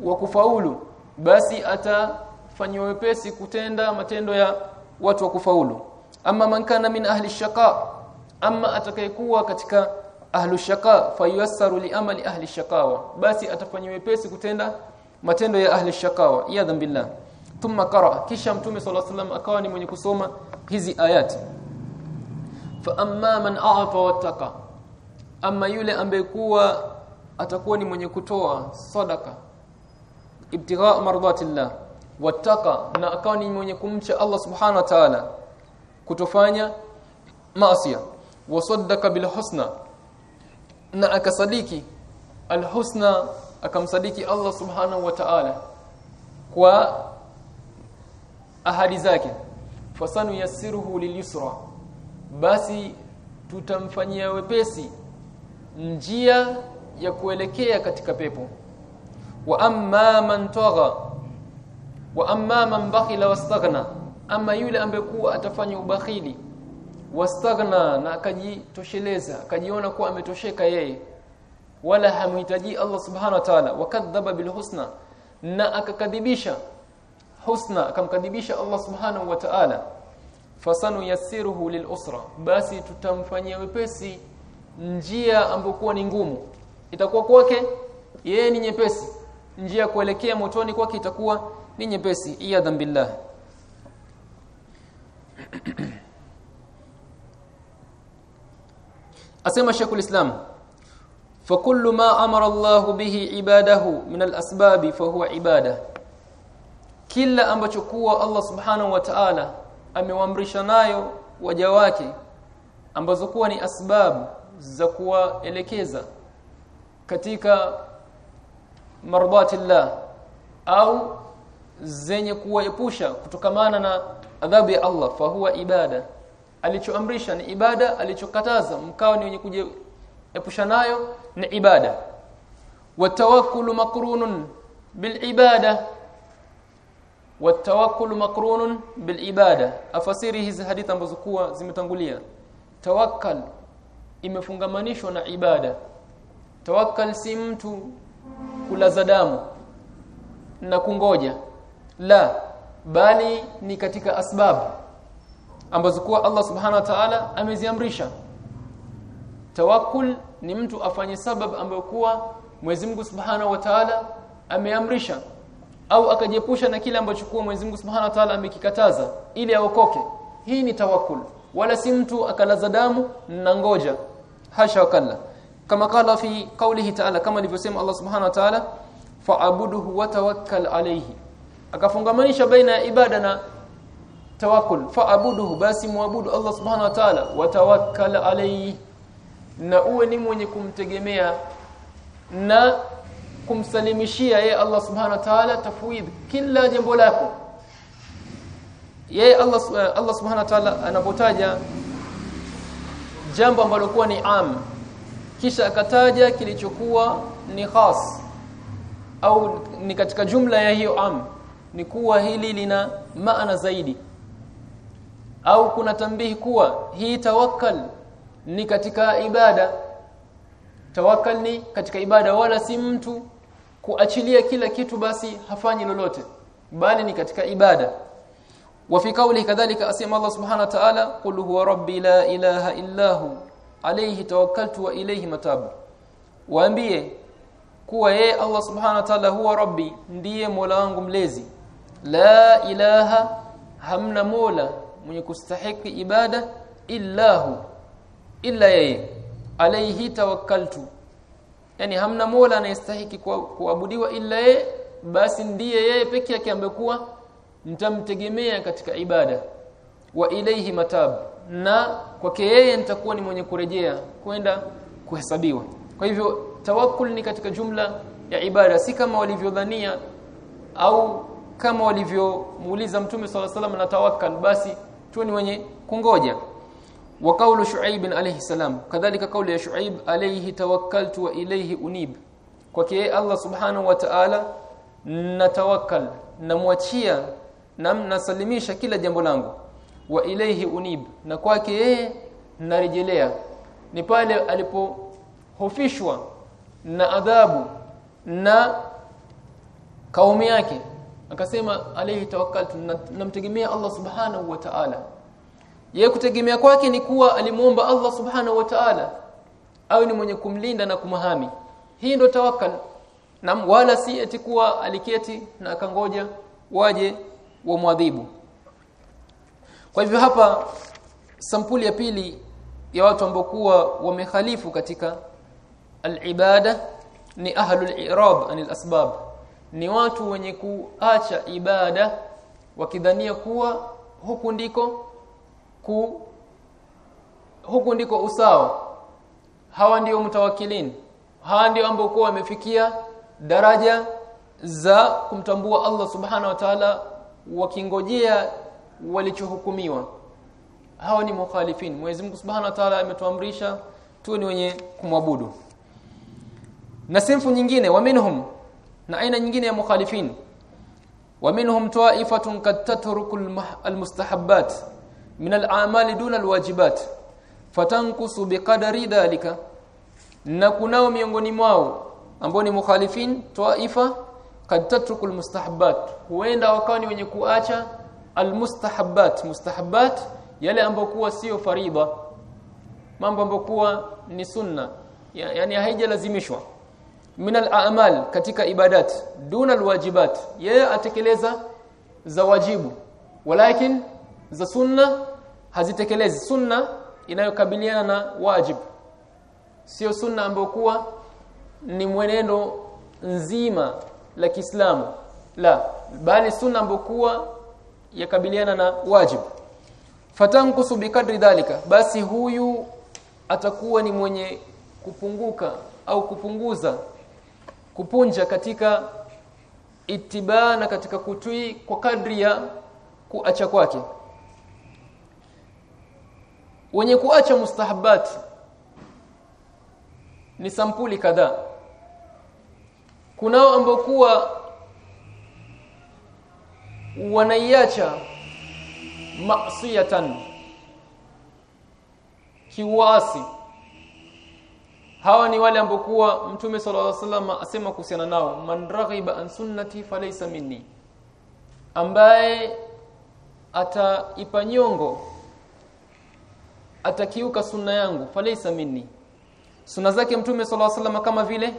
wa kufaulu basi atafanyiwa wepesi kutenda matendo ya watu wa kufaulu. Amma man kana min ahli shaqa ama atakayekuwa katika ahli shaqa fayassaru li amali ahli shaqawa. Basi atafanyiwa wepesi kutenda matendo ya ahli shakawa ya billah. Thumma qara kisha mtume sallallahu alaihi wasallam akawa ni mwenye kusoma hizi ayati. Fa amma man a'ta wattaqa amma yule ambaye kuwa atakuwa ni mwenye kutoa sadaka. Ibtigha mardatillah. Wattaqa na akawa ni mwenye kumcha Allah subhanahu wa ta'ala. Kutofanya maasiya. Wasaddaka bil husna. Na akasadiki alhusna akamsadiki Allah subhanahu wa ta'ala kwa ahadi zake. Fasanu yassiruhu lilyusra basi tutamfanyia wepesi njia ya kuelekea katika pepo. Wa amma man tagha wa amma man bakhila wastaghna ama yule ambekuwa atafanya ubakhili wastaghna na akajitosheleza akajiona kuwa ametosheka yeye wala hamhitaji Allah subhanahu wa ta'ala. Wakadhaba bilhusna na akakadhibisha husna akamkadhibisha Allah subhanahu wa ta'ala. Fasanu yassiruhu lilusra basi tutamfanyia wepesi njia ambokuwa ni ngumu. Itakuwa kwake yeye ni nyepesi. Njia kuelekea motoni kwake itakuwa ni nyepesi. Iyadhan billah. Asema Sheikh Islam فكل ما امر الله به عباده من الاسباب فهو عباده kila ambacho kuwa Allah subhanahu wa ta'ala amewaamrisha nayo waja wake ambazo kuwa ni asbab za kuwaelekeza katika mardhatillah au zenye kuwaepusha kutokamana na adhabu ya Allah fa huwa ibada alichoamrisha ni ibada alichokataza mkao ni wenye kujiepusha nayo ni ibada. Watawakkulu makrunun bil ibada. Watawakkulu makrunun bil ibada. Afasiri hizi hadithi ambazo kuwa zimetangulia. Tawakkal imefungamanishwa na ibada. Tawakkal si mtu kulaza damu na kungoja. La bali ni katika asbabu ambazo kuwa Allah subhanahu wa ta'ala ameziamrisha. Tawakkul ni mtu afanye sababu ambayo kuwa Mwenyezi Mungu Subhanahu wa Ta'ala ameamrisha au akajepusha na kile ambacho kuwa Mwenyezi Mungu Subhanahu wa Ta'ala amekikataza ili aokoke. Hii ni tawakul wala si mtu akalaza damu na ngoja. Hasha wakalla kama kala fi qawlihi ta'ala kama alivyosema Allah Subhanahu wa Ta'ala fa'abuduhu wa tawakkal alayhi. Akafungamanisha baina ya ibada na tawakkul. Fa'abuduhu basi muabudu Allah Subhanahu wa Ta'ala wa tawakkal alayhi na uwe ni mwenye kumtegemea na kumsalimishia yeye Allah Subhanahu wa Ta'ala tafwid kila jambo lako. Yeye Allah Allah Subhanahu wa Ta'ala anapotaja jambo ambalo kuwa ni am kisha akataja kilichokuwa ni khas au ni katika jumla ya hiyo am ni kuwa hili lina maana zaidi. Au kuna tambihi kuwa hii tawakkal ni katika ibada. Tawakkal ni katika ibada wala si mtu kuachilia kila kitu basi hafanyi lolote bali ni katika ibada. Kadhalika asema Allah subhanahu wa ta'ala qul huwa rabbi la ilaha illa hu alayhi tawakkaltu wa ilayhi matab waambie kuwa ye Allah subhanahu wa ta'ala huwa rabbi ndiye mola wangu mlezi. La ilaha hamna mola mwenye kustahiki ibada illa hu illa yeye. Alayhi tawakkaltu. Yani hamna mola anayestahiki kuabudiwa illa yeye basi ndiye yeye pekee yake ambekuwa nitamtegemea katika ibada. Wa ilayhi matab. Na kwake yeye nitakuwa ni mwenye kurejea kwenda kuhesabiwa. Kwa hivyo tawakkul ni katika jumla ya ibada si kama walivyodhania au kama walivyomuuliza mtume swalla salam na tawakkal basi tu ni wenye kungoja wa qawlu shuaib alayhi salam. Kadhalika kauli ya shuaib alayhi tawakkaltu wa ilayhi unib. Kwake Allah subhanahu wa ta'ala natawakkal namwachia na nasalimisha kila jambo langu. Wa ilayhi unib. Na kwake yeye narejelea ni pale alipohofishwa na adhabu na kaumu yake. Akasema alayhi tawakkaltu namtegemea Allah subhanahu wa ta'ala yeye kutegemea kwake ni kuwa alimuomba Allah subhanahu wa ta'ala au ni mwenye kumlinda na kumhami. Hii ndo tawakkal. Na wala si eti kuwa aliketi na akangoja waje wa wamwadhibu. Kwa hivyo hapa sampuli ya pili ya watu ambao kuwa wamekhalifu katika al-ibada ni ahlul i'rab anil asbab. Ni watu wenye kuacha ibada wakidhania kuwa huku ndiko ku huku ndiko usawa hawa ndio mtawakilin hawa ndio ambao kwa wamefikia daraja za kumtambua Allah subhana wa ta'ala wakingojea walichohukumiwa. Hawa ni mukhalifin. Mwenyezi Mungu subhana wa Ta'ala ametuamrisha tu ni wenye kumwabudu. Na sinfu nyingine wa minhum na aina nyingine ya mukhalifin. Wa minhum ta'ifatun kad almustahabbat min al'amali duna alwajibat fatankusu biqadari dhalika na kunao miongoni mwao ambao ni mukhalifin taifa kad tatruku almustahabbat huenda wakawa ni wenye kuacha almustahabbat. Mustahabbat yale ambayo kuwa sio faridha mambo ambayo kuwa ni sunna ya, yani haijalazimishwa. Min al-a'mal katika ibadat duna alwajibat yeye atekeleza za wajibu walakin za sunna hazitekelezi. Sunna inayokabiliana na wajibu sio sunna ambayo kuwa ni mwenendo nzima la Kiislamu. La bali sunna ambayo kuwa yakabiliana na wajibu fatankusu bikadri dhalika basi huyu atakuwa ni mwenye kupunguka au kupunguza kupunja katika itibaa na katika kutui kwa kadri ya kuacha kwake wenye kuacha mustahabati ni sampuli kadhaa. Kunao ambao kuwa wanaiacha ma'siyatan. Kiwasi hawa ni wale ambao kuwa mtume sallallahu alaihi wasallam asema kuhusiana nao man raghiba an sunnati falaysa minni. Ambaye ataipa nyongo atakiuka sunna yangu falaysa minni. Sunna zake mtume sallallahu alaihi wasallam kama vile?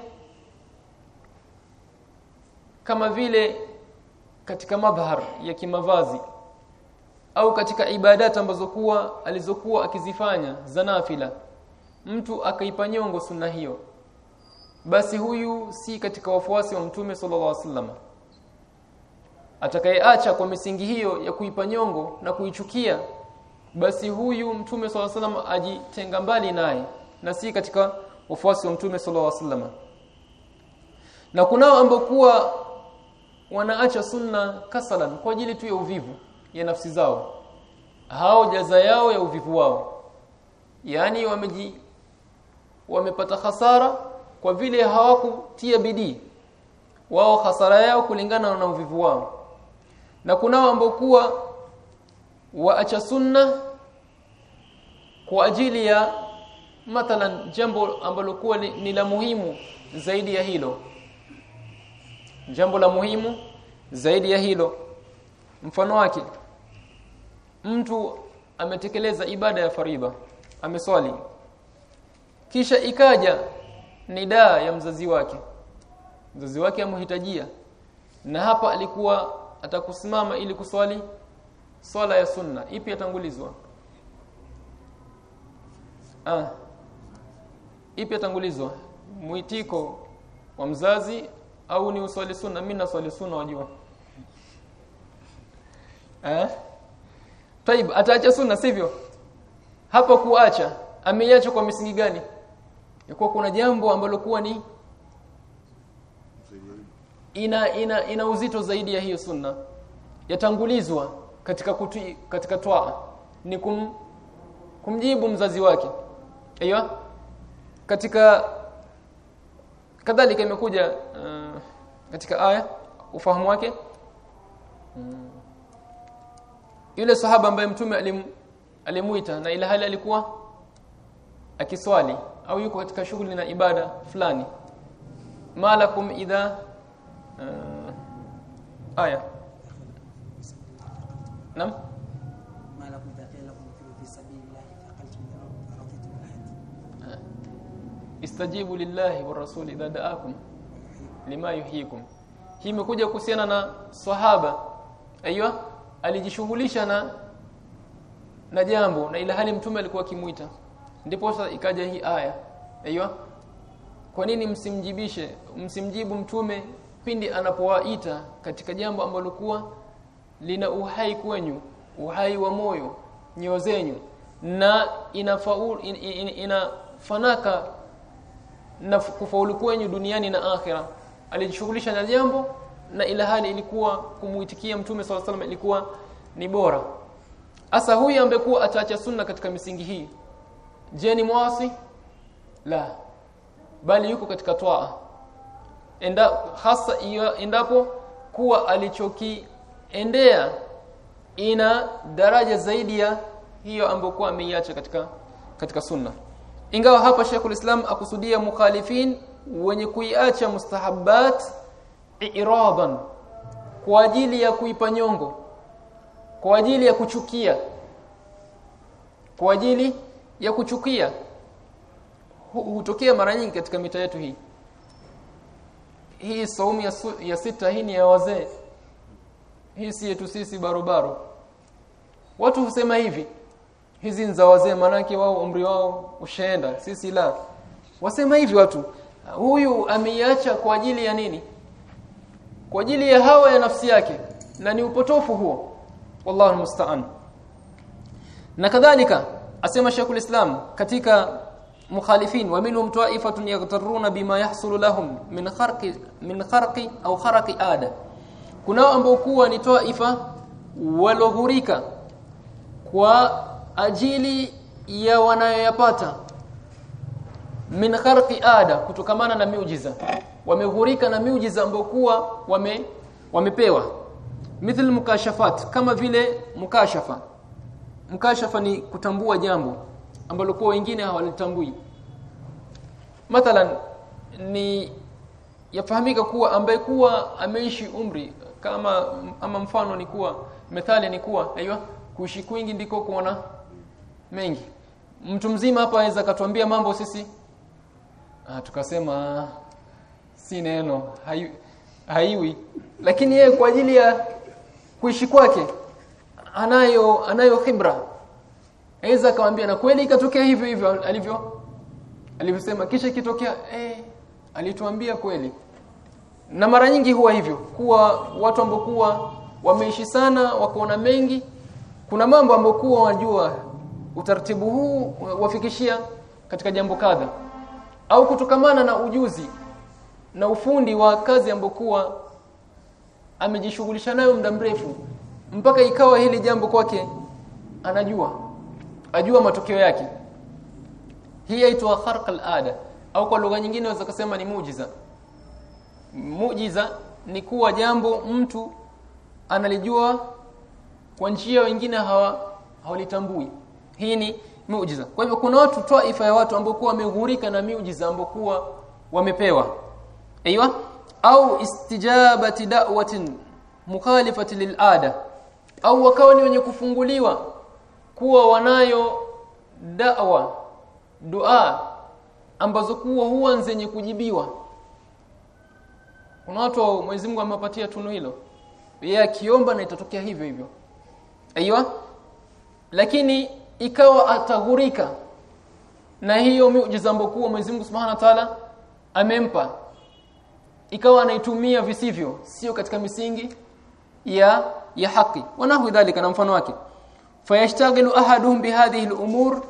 Kama vile katika madhhar ya kimavazi au katika ibadati ambazo kuwa alizokuwa akizifanya za nafila mtu akaipa nyongo sunna hiyo basi huyu si katika wafuasi wa mtume sallallahu alaihi wasallam. Atakayeacha kwa misingi hiyo ya kuipa nyongo na kuichukia basi huyu mtume sallallahu alaihi ajitenga mbali naye na si katika wafuasi wa mtume sallallahu alaihi na kunao ambao kuwa wanaacha sunna kasalan kwa ajili tu ya uvivu ya nafsi zao. Hao jaza yao ya uvivu wao. Yani wameji wamepata hasara kwa vile hawakutia bidii. Wao hasara yao kulingana na uvivu wao. Na kunao ambao kuwa waacha sunna kwa ajili ya mathalan jambo ambalo kuwa ni, ni la muhimu zaidi ya hilo. Jambo la muhimu zaidi ya hilo. Mfano wake mtu ametekeleza ibada ya fariba ameswali. Kisha ikaja nidaa ya mzazi wake. Mzazi wake amhitajia na hapa alikuwa atakusimama ili kuswali swala ya sunna ipi yatangulizwa? Ah. Ipi yatangulizwa? Mwitiko wa mzazi au ni uswali sunna? Mimi na swali sunna wajua. Eh? Taib ataacha sunna sivyo? Hapo kuacha ameiacha kwa misingi gani? Yakuwa kuna jambo ambalo kuwa ni ina ina ina uzito zaidi ya hiyo sunna. Yatangulizwa katika kutii katika twaa ni kum, kumjibu mzazi wake. Aiyo katika kadhalika imekuja uh, katika aya ufahamu wake. Hmm. yule sahaba ambaye mtume alim, alimuita na ila hali alikuwa akiswali au yuko katika shughuli na ibada fulani. Malakum idha uh, aya Naam. Eh, istajibu lillahi wa rasuli idha da'akum lima yuhikum. Hii imekuja kuhusiana na sahaba. Aiywa alijishughulisha na na jambo na ila hali mtume alikuwa akimuita. Ndipo sasa ikaja hii aya. Aiywa kwa nini msimjibishe msimjibu mtume pindi anapowaita katika jambo ambalo kuwa lina uhai kwenyu uhai wa moyo nyoyo zenyu na inafaulu in, in, inafanaka na kufaulu kwenyu duniani na akhira alijishughulisha na jambo na ila hali ilikuwa kumuitikia mtume swalla salam ilikuwa ni bora. Asa huyu ambekuwa ataacha sunna katika misingi hii je ni mwasi? La. Bali yuko katika toa enda hasa endapo kuwa alichokiendea ina daraja zaidi ya hiyo ambokuwa ameiacha katika katika sunna. Ingawa hapa Sheikhul Islam akusudia mukhalifin wenye kuiacha mustahabbat iradan kwa ajili ya kuipa nyongo kwa ajili ya kuchukia kwa ajili ya kuchukia hutokea mara nyingi katika mita yetu hii. Hii saumu ya, ya sita hii ni ya wazee hii si yetu sisi barobaro watu husema hivi. Hizi nza za wazee manake wao umri wao ushaenda. Sisi la. Wasema hivi watu. Huyu ameiacha kwa ajili ya nini? Kwa ajili ya hawa ya nafsi yake. Na ni upotofu huo. Wallahu musta'an na kadhalika asema Sheikhul Islam katika mukhalifin wa minhum ta'ifatun yaghtaruna bima yahsulu lahum min kharqi min kharqi au kharqi ada kunao ambao kuwa ni taifa walohurika kwa ajili ya wanayoyapata. Min kharqi ada kutokamana na miujiza. Wamehurika na miujiza ambayo kuwa wame wamepewa. Mithl mukashafat kama vile mukashafa. Mukashafa ni kutambua jambo ambalo kwa wengine hawalitambui. Mathalan ni yafahamika kuwa ambaye kuwa ameishi umri kama ama mfano ni kuwa methali ni kuwa aiywa kuishi kwingi ndiko kuona mengi. Mtu mzima hapa aweza katuambia mambo sisi. Ah, tukasema si neno hai, haiwi. Lakini yeye kwa ajili ya kuishi kwake anayo anayo khibra. Aweza akamwambia na kweli ikatokea hivyo hivyo alivyo alivyosema. Kisha ikitokea eh alituambia kweli na mara nyingi huwa hivyo. Kuwa watu ambao kuwa wameishi sana wakaona mengi. Kuna mambo ambayo kuwa wanajua utaratibu huu wafikishia katika jambo kadha. Au kutokamana na ujuzi na ufundi wa kazi ambayo kuwa amejishughulisha nayo muda mrefu mpaka ikawa hili jambo kwake anajua. Ajua matokeo yake. Hii inaitwa kharq al-ada. Au kwa lugha nyingine unaweza kusema ni muujiza muujiza ni kuwa jambo mtu analijua kwa njia wengine hawa hawalitambui. Hii ni muujiza. Kwa hivyo kuna watu taifa ya watu ambao kuwa wameghurika na miujiza ambao kuwa wamepewa. Aiywa au istijabati da'watin mukhalifati lil'ada. Au wakawa ni wenye kufunguliwa kuwa wanayo da'wa dua ambazo kuwa huwa zenye kujibiwa kuna watu Mwenyezi Mungu amewapatia tunu hilo yeye akiomba na itatokea hivyo hivyo Aiyo? lakini ikawa ataghurika na hiyo miujiza ambayo Mwenyezi Mungu Subhanahu wa Ta'ala amempa ikawa anaitumia visivyo sio katika misingi ya ya haki wanahu dhalika na mfano wake fayashtaghilu ahaduhum bihadhihi al-umur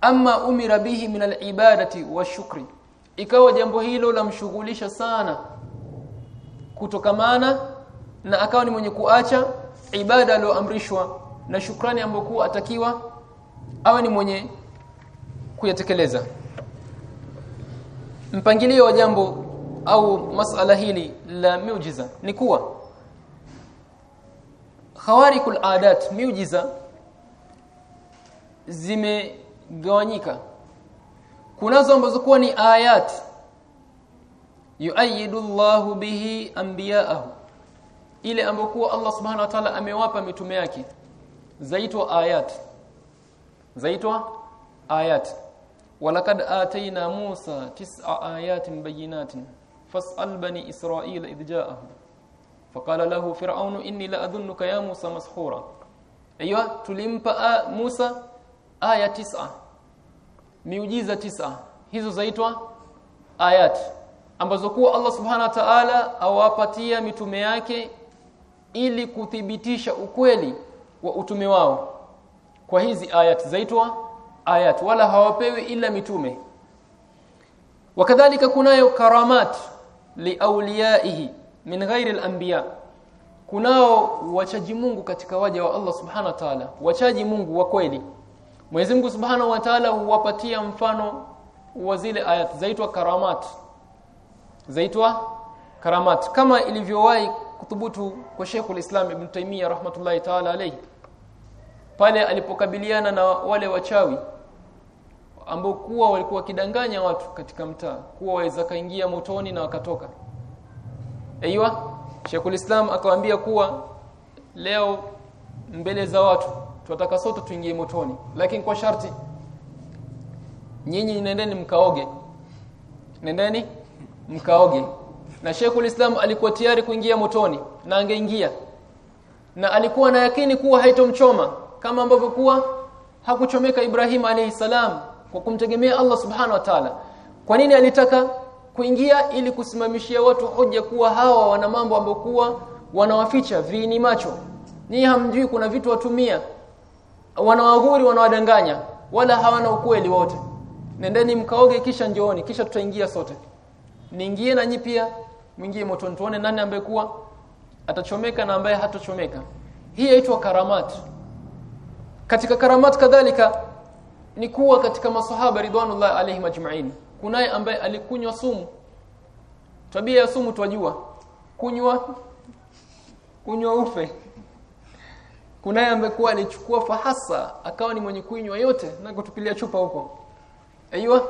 amma umira bihi min al-ibadati wa shukri. ikawa jambo hilo lamshughulisha sana kutokamana na akawa ni mwenye kuacha ibada aliyoamrishwa na shukrani ambokuwa atakiwa awe ni mwenye kuyatekeleza. Mpangilio wa jambo au masala hili la miujiza ni kuwa khawarikul adat miujiza zimegawanyika. Kunazo ambazo kuwa ni ayat yuayidu Allahu bihi anbiya'ahu ile ambokuwa Allah subhanahu wa ta'ala amewapa mitume yake. Zaitwa ayat. Zaitwa ayat. Walakad atayna Musa tis'a ayatin bayyinatin fas'al bani Israila idh ja'ahum faqala lahu fir'aunu inni la adhunnuka ya Musa mashura aiywa tulimpa Musa aya tis'a. Miujiza tis'a. Hizo zaitwa ayat ambazo kuwa Allah subhana wa ta'ala awapatia mitume yake ili kuthibitisha ukweli wa utume wao. Kwa hizi ayat zaitwa ayat wala hawapewi ila mitume. Wakadhalika kunayo karamat liauliyaihi min ghairi al-anbiya. Kunao wachaji Mungu katika waja wa Allah subhanahu wa ta'ala wachaji Mungu wa kweli. Mwenyezi Mungu subhanahu wa ta'ala huwapatia mfano wa zile ayat zaitwa karamat zaitwa karamat. Kama ilivyowahi kuthubutu kwa Sheikhul Islam Ibn Taymiyyah rahmatullahi ta'ala alayhi pale alipokabiliana na wale wachawi ambao kuwa walikuwa wakidanganya watu katika mtaa kuwa waweza kaingia motoni na wakatoka. Aiywa Sheikhul Islam akawaambia kuwa leo mbele za watu tunataka sote tuingie motoni. Lakini kwa sharti nyinyi nendeni mkaoge. Nendeni mkaoge. Na Sheikhul Islam alikuwa tayari kuingia motoni na angeingia. Na alikuwa na yakini kuwa haitomchoma kama ambavyo kuwa hakuchomeka Ibrahim alayhi salam kwa kumtegemea Allah subhanahu wa ta'ala. Kwa nini alitaka kuingia? Ili kusimamishia watu hoja kuwa hawa wana mambo ambayo kuwa wanawaficha viini macho. Ni hamjui kuna vitu watumia wanawahuri wanawadanganya wala hawana ukweli wote. Nendeni mkaoge kisha njooni kisha tutaingia sote niingie na nyi pia mwingie motoni tuone nani ambaye kuwa atachomeka na ambaye hatochomeka hii inaitwa karamat. Katika karamat kadhalika ni kuwa katika masahaba ridwanullah alayhi majma'in. Kunaye ambaye alikunywa sumu. Tabia ya sumu twajua. Kunywa kunywa ufe. Kunaye ambaye kuwa alichukua fahasa akawa ni mwenye kunywa yote na kutupilia chupa huko. Aiywa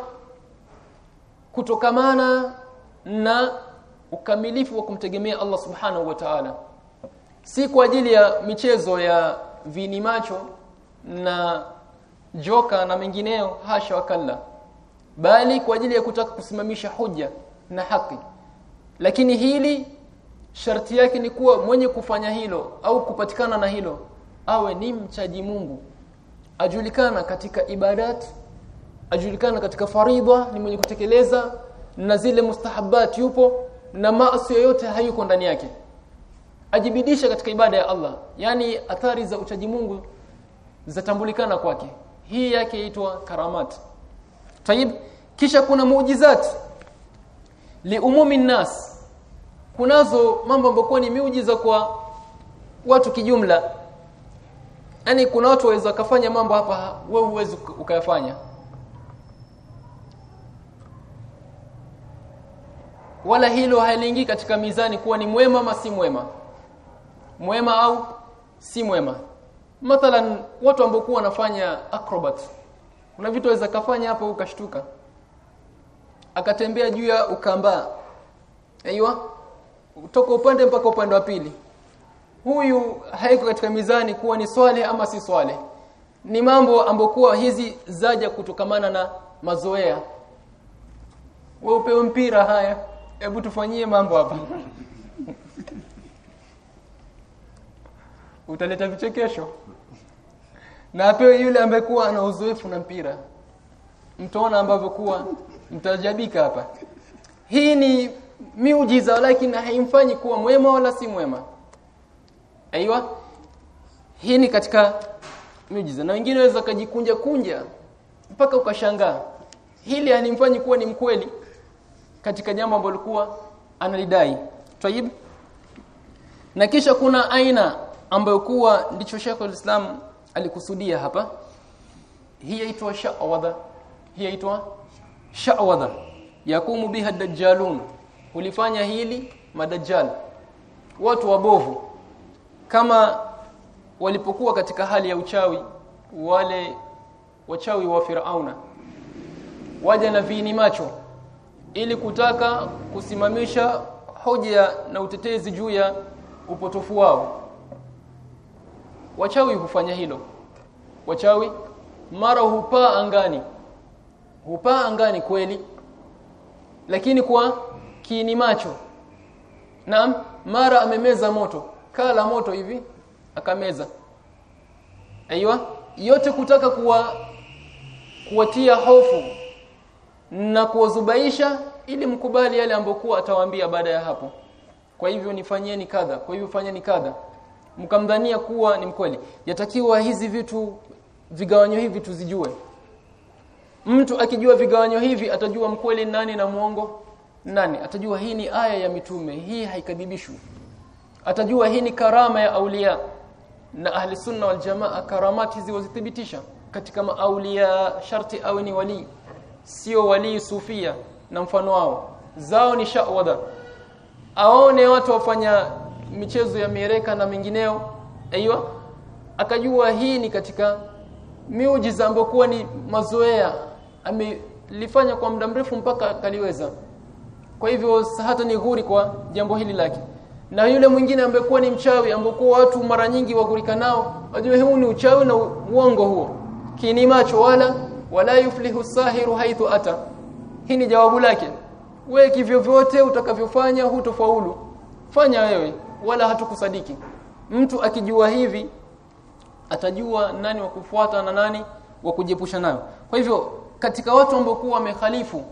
kutokamana na ukamilifu wa kumtegemea Allah subhanahu wa ta'ala. Si kwa ajili ya michezo ya vini macho na joka na mengineo hasha wakalla bali kwa ajili ya kutaka kusimamisha hoja na haki. Lakini hili sharti yake ni kuwa mwenye kufanya hilo au kupatikana na hilo awe ni mchaji Mungu. Ajulikana katika ibadat ajulikana katika faridha ni mwenye kutekeleza na zile mustahabat yupo na maasi yoyote hayuko ndani yake. Ajibidisha katika ibada ya Allah. Yani athari za uchaji Mungu zatambulikana kwake. Hii yake yaitwa karamat. Tayib kisha kuna muujizat liumumi nas kunazo mambo ambayo ni miujiza kwa watu kijumla. Yani kuna watu waweza kufanya mambo hapa wewe huwezi ukayafanya wala hilo haliingii katika mizani kuwa ni mwema ama si mwema. Mwema au si mwema. Mathalan watu ambao kuwa wanafanya acrobat kuna vitu waweza kafanya hapo ukashtuka. Akatembea juu ya ukambaa. Aiywa kutoka upande mpaka upande wa pili. Huyu haiko katika mizani kuwa ni swale ama si swale. Ni mambo ambokuwa hizi zaja kutokamana na mazoea. Wewe upewe mpira haya hebu tufanyie mambo hapa. Utaleta vichekesho? Na apewe yule ambaye kuwa ana uzoefu na mpira. Mtaona ambavyo kuwa mtajabika hapa. Hii ni miujiza lakini haimfanyi kuwa mwema wala si mwema. Aiywa hii ni katika miujiza. Na wengine waweza kujikunja kunja mpaka ukashangaa. Hili halimfanyi kuwa ni mkweli katika jambo ambalo alikuwa analidai. Tayib na kisha kuna aina ambayo kuwa ndicho Sheikh al-Islam alikusudia hapa. Hii yaitwa sha'wadha hii yaitwa sha'wadha yakumu biha dajjalun. Ulifanya hili madajjal. Watu wabovu. Kama walipokuwa katika hali ya uchawi wale wachawi wa Firauna. Waja na viini macho ili kutaka kusimamisha hoja na utetezi juu ya upotofu wao. Wachawi hufanya hilo. Wachawi mara hupaa angani. Hupaa angani kweli lakini kwa kiini macho. Naam mara amemeza moto. Kala moto hivi akameza. Aiywa yote kutaka kuwa kuwatia hofu na kuwazubaisha ili mkubali yale ambokuwa atawaambia baada ya hapo. Kwa hivyo nifanyeni kadha kwa hivyo fanyeni kadha. Mkamdhania kuwa ni mkweli. Yatakiwa hizi vitu vigawanyo hivi tuzijue. Mtu akijua vigawanyo hivi atajua mkweli nani na muongo nani. Atajua hii ni aya ya mitume hii haikadhibishwi. Atajua hii ni karama ya aulia. Na ahli sunna wal jamaa karamati hizi wazithibitisha katika maulia sharti awe ni wali sio walii sufia na mfano wao. Zao ni shawada. Aone watu wafanya michezo ya miereka na mengineo. Aiywa akajua hii ni katika miujiza ambayo kuwa ni mazoea. Amelifanya kwa muda mrefu mpaka akaliweza. Kwa hivyo hata ni ghuri kwa jambo hili lake. Na yule mwingine ambaye kuwa ni mchawi ambaye watu mara nyingi wagurika nao wajue huu ni uchawi na uongo huo. Kinimacho wala wala yuflihu sahiru haithu ata hii ni jawabu lake. Wewe kivyo vyote utakavyofanya hutofaulu. Fanya wewe wala hatukusadiki. Mtu akijua hivi atajua nani wa kufuata na nani wa kujepusha nayo. Kwa hivyo katika watu ambao kuwa wamekhalifu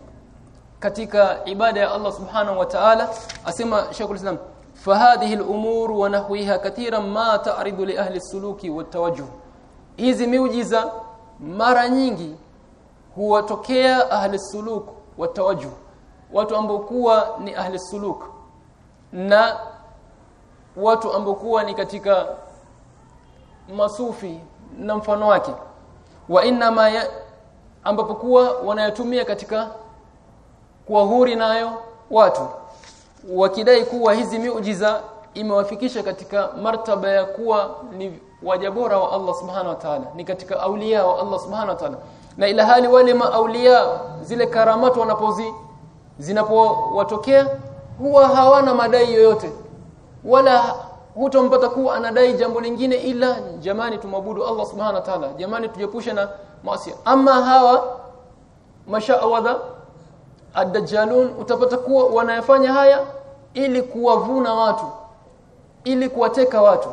katika ibada ya Allah subhanahu wa ta'ala asema Sheikh Islam fahadhihi al-umur wa nahwiha kathiran ma ta'ridu li ahli suluki wa tawajjuh hizi miujiza mara nyingi huwatokea ahli suluk wa tawajjuh watu ambao kuwa ni ahli suluk. Na watu ambao kuwa ni katika masufi na mfano wake. Wa inna ma ambapo kuwa wanayatumia katika kuwahuri nayo watu. Wakidai kuwa hizi miujiza imewafikisha katika martaba ya kuwa ni wajabora wa Allah subhanahu wa ta'ala. Ni katika aulia wa Allah subhanahu wa ta'ala na ila hali wale maaulia zile karamatu wanapozi zinapowatokea huwa hawana madai yoyote. Wala hutompata kuwa anadai jambo lingine ila jamani tumwabudu Allah subhanahu wa ta'ala. Jamani tujepushe na maasi. Ama hawa mashaawadha ad-dajjalun utapata kuwa wanayafanya haya ili kuwavuna watu ili kuwateka watu.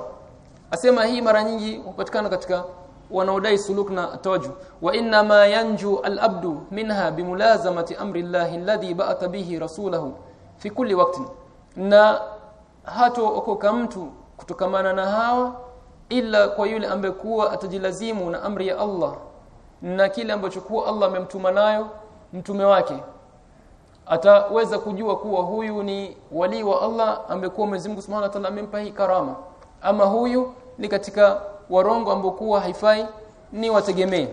Asema hii mara nyingi hupatikana katika wanaodai suluk na toju. Wa inna ma yanju al-abdu minha bimulazamati amri Allah alladhi ba'atha bihi rasulahu fi kulli waqtin. Na hato okoka mtu kutokamana na hawa ila kwa yule ambaye kuwa atajilazimu na amri ya Allah na kile ambacho kuwa Allah amemtuma nayo mtume wake. Ataweza kujua kuwa huyu ni wali wa Allah amekuwa Mwenyezi Mungu Subhanahu wa Ta'ala amempa hii karama. Ama huyu ni katika warongo ambao kuwa haifai ni wategemee.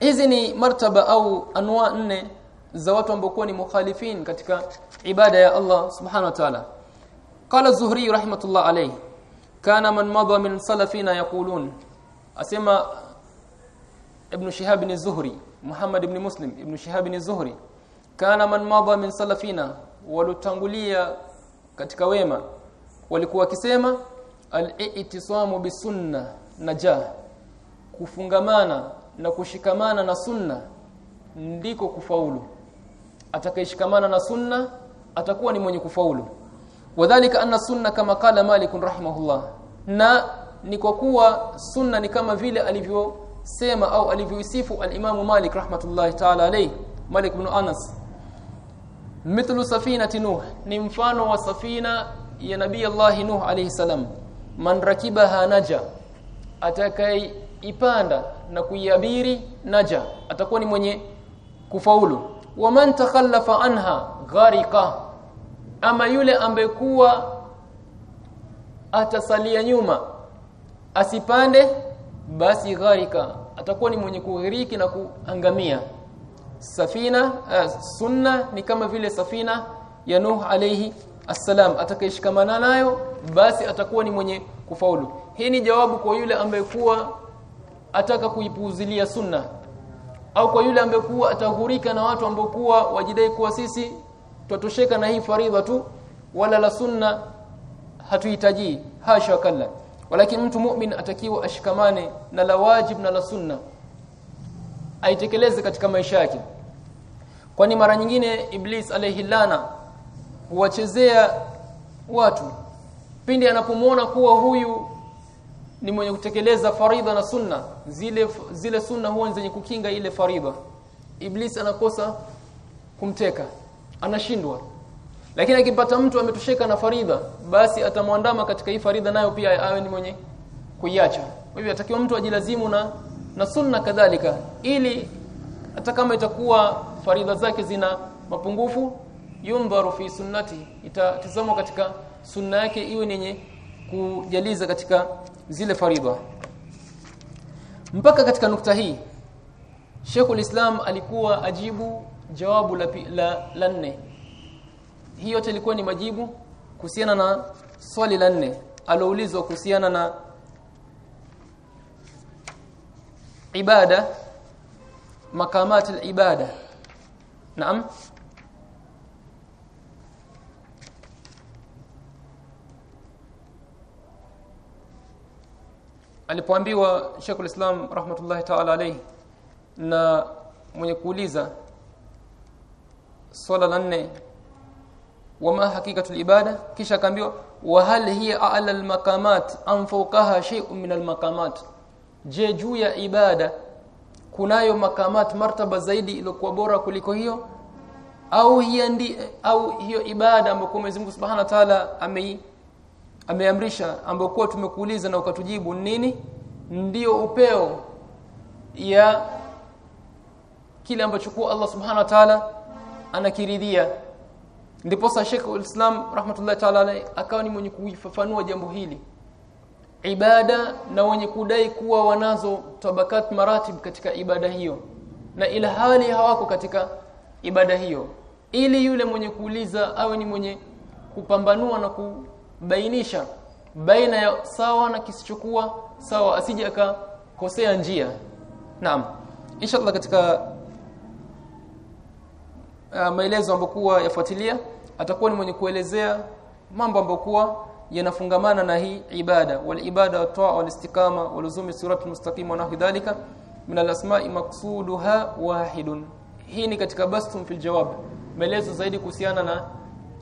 Hizi ni martaba au anwa nne za watu ambao ni mukhalifin katika ibada ya Allah Subhanahu wa Ta'ala. Qala Zuhri rahmatullah alayhi kana man madha min salafina yaqulun. Asema ibn Shihab ibn Zuhri Muhammad ibn Muslim ibn Shihab ibn Zuhri. Kana man madha min salafina walutangulia katika wema walikuwa wakisema al-i'tisamu bisunna najah. Kufungamana na kushikamana na sunna ndiko kufaulu. Atakayeshikamana na sunna atakuwa ni mwenye kufaulu. Wadhālika anna sunna kama qala Malik rahimahullah. Na ni kwa kuwa sunna ni kama vile alivyosema au alivyoisifu al-Imam Malik rahmatullahi ta'ala alayhi Malik ibn Anas. Mithlu safinati Nuh ni mfano wa safina ya nabii Allah Nuh alayhi salam man rakibaha naja atakayeipanda na kuiabiri naja atakuwa ni mwenye kufaulu. Wa man takhallafa anha gharika ama yule ambekuwa atasalia nyuma asipande basi gharika atakuwa ni mwenye kughiriki na kuangamia. Safina uh, sunna ni kama vile safina ya Nuh alayhi assalam atakayeshikamana nayo basi atakuwa ni mwenye kufaulu. Hii ni jawabu kwa yule ambaye kuwa ataka kuipuuzilia sunna au kwa yule ambaye kuwa atahurika na watu ambao kuwa wajidai kuwa sisi twatosheka na hii faridha tu wala la sunna hatuhitaji hasha kalla. Walakin mtu mu'min atakiwa ashikamane na la wajib na la sunna aitekeleze katika maisha yake. Kwani mara nyingine iblis alayhi lana huwachezea watu pindi anapomwona kuwa huyu ni mwenye kutekeleza faridha na sunna zile zile sunna huwa zenye kukinga ile faridha. Iblis anakosa kumteka anashindwa. Lakini akipata mtu ametosheka na faridha basi atamwandama katika hii faridha nayo pia awe ni mwenye kuiacha. Kwa hivyo atakiwa mtu ajilazimu na na sunna kadhalika ili hata kama itakuwa faridha zake zina mapungufu yundharu fi sunnati itatazamwa katika sunna yake iwe ni yenye kujaliza katika zile faridha. Mpaka katika nukta hii Sheikhul ulislam alikuwa ajibu jawabu la, la, la nne. Hii yote ilikuwa ni majibu kuhusiana na swali la nne aloulizwa kuhusiana na ibada makamati al-ibada. Naam alipoambiwa Sheikhul Islam rahmatullahi ta'ala alayhi na mwenye kuuliza swala la nne wama hakikatul ibada? Kisha akaambiwa wa hal hiya a'la al maqamat am fawqaha shay'un min al maqamat je juu ya ibada kunayo makamat martaba zaidi iliyokuwa bora kuliko hiyo? Au hiyo ndi au hiyo ibada ambayo Mwenyezi Mungu Subhanahu wa Ta'ala amei ameamrisha ambayo kwa tumekuuliza na ukatujibu nini ndiyo upeo ya kile ambacho kwa Allah Subhanahu wa Ta'ala anakiridhia. Ndipo sa Sheikh Islam rahmatullahi ta'ala alayhi akawa ni mwenye kuifafanua jambo hili. Ibada na wenye kudai kuwa wanazo tabakat maratib katika ibada hiyo na ila hali hawako katika ibada hiyo. Ili yule mwenye kuuliza awe ni mwenye kupambanua na kubainisha baina ya sawa na kisichokuwa sawa asije akakosea njia. Naam. Inshallah katika uh, maelezo ambayo kuwa yafuatilia atakuwa ni mwenye kuelezea mambo ambayo kuwa yanafungamana na hii ibada. Wal ibada wa toa wal istiqama wal uzumi siratul mustaqim wa nahwi dhalika min al asma'i maqsuduha wahidun. Hii ni katika bastum fil jawab. Maelezo zaidi kuhusiana na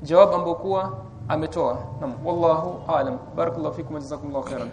jawab ambayo kuwa ametoa naam wallahu aalam barakallahu fikum jazakumullahu khairan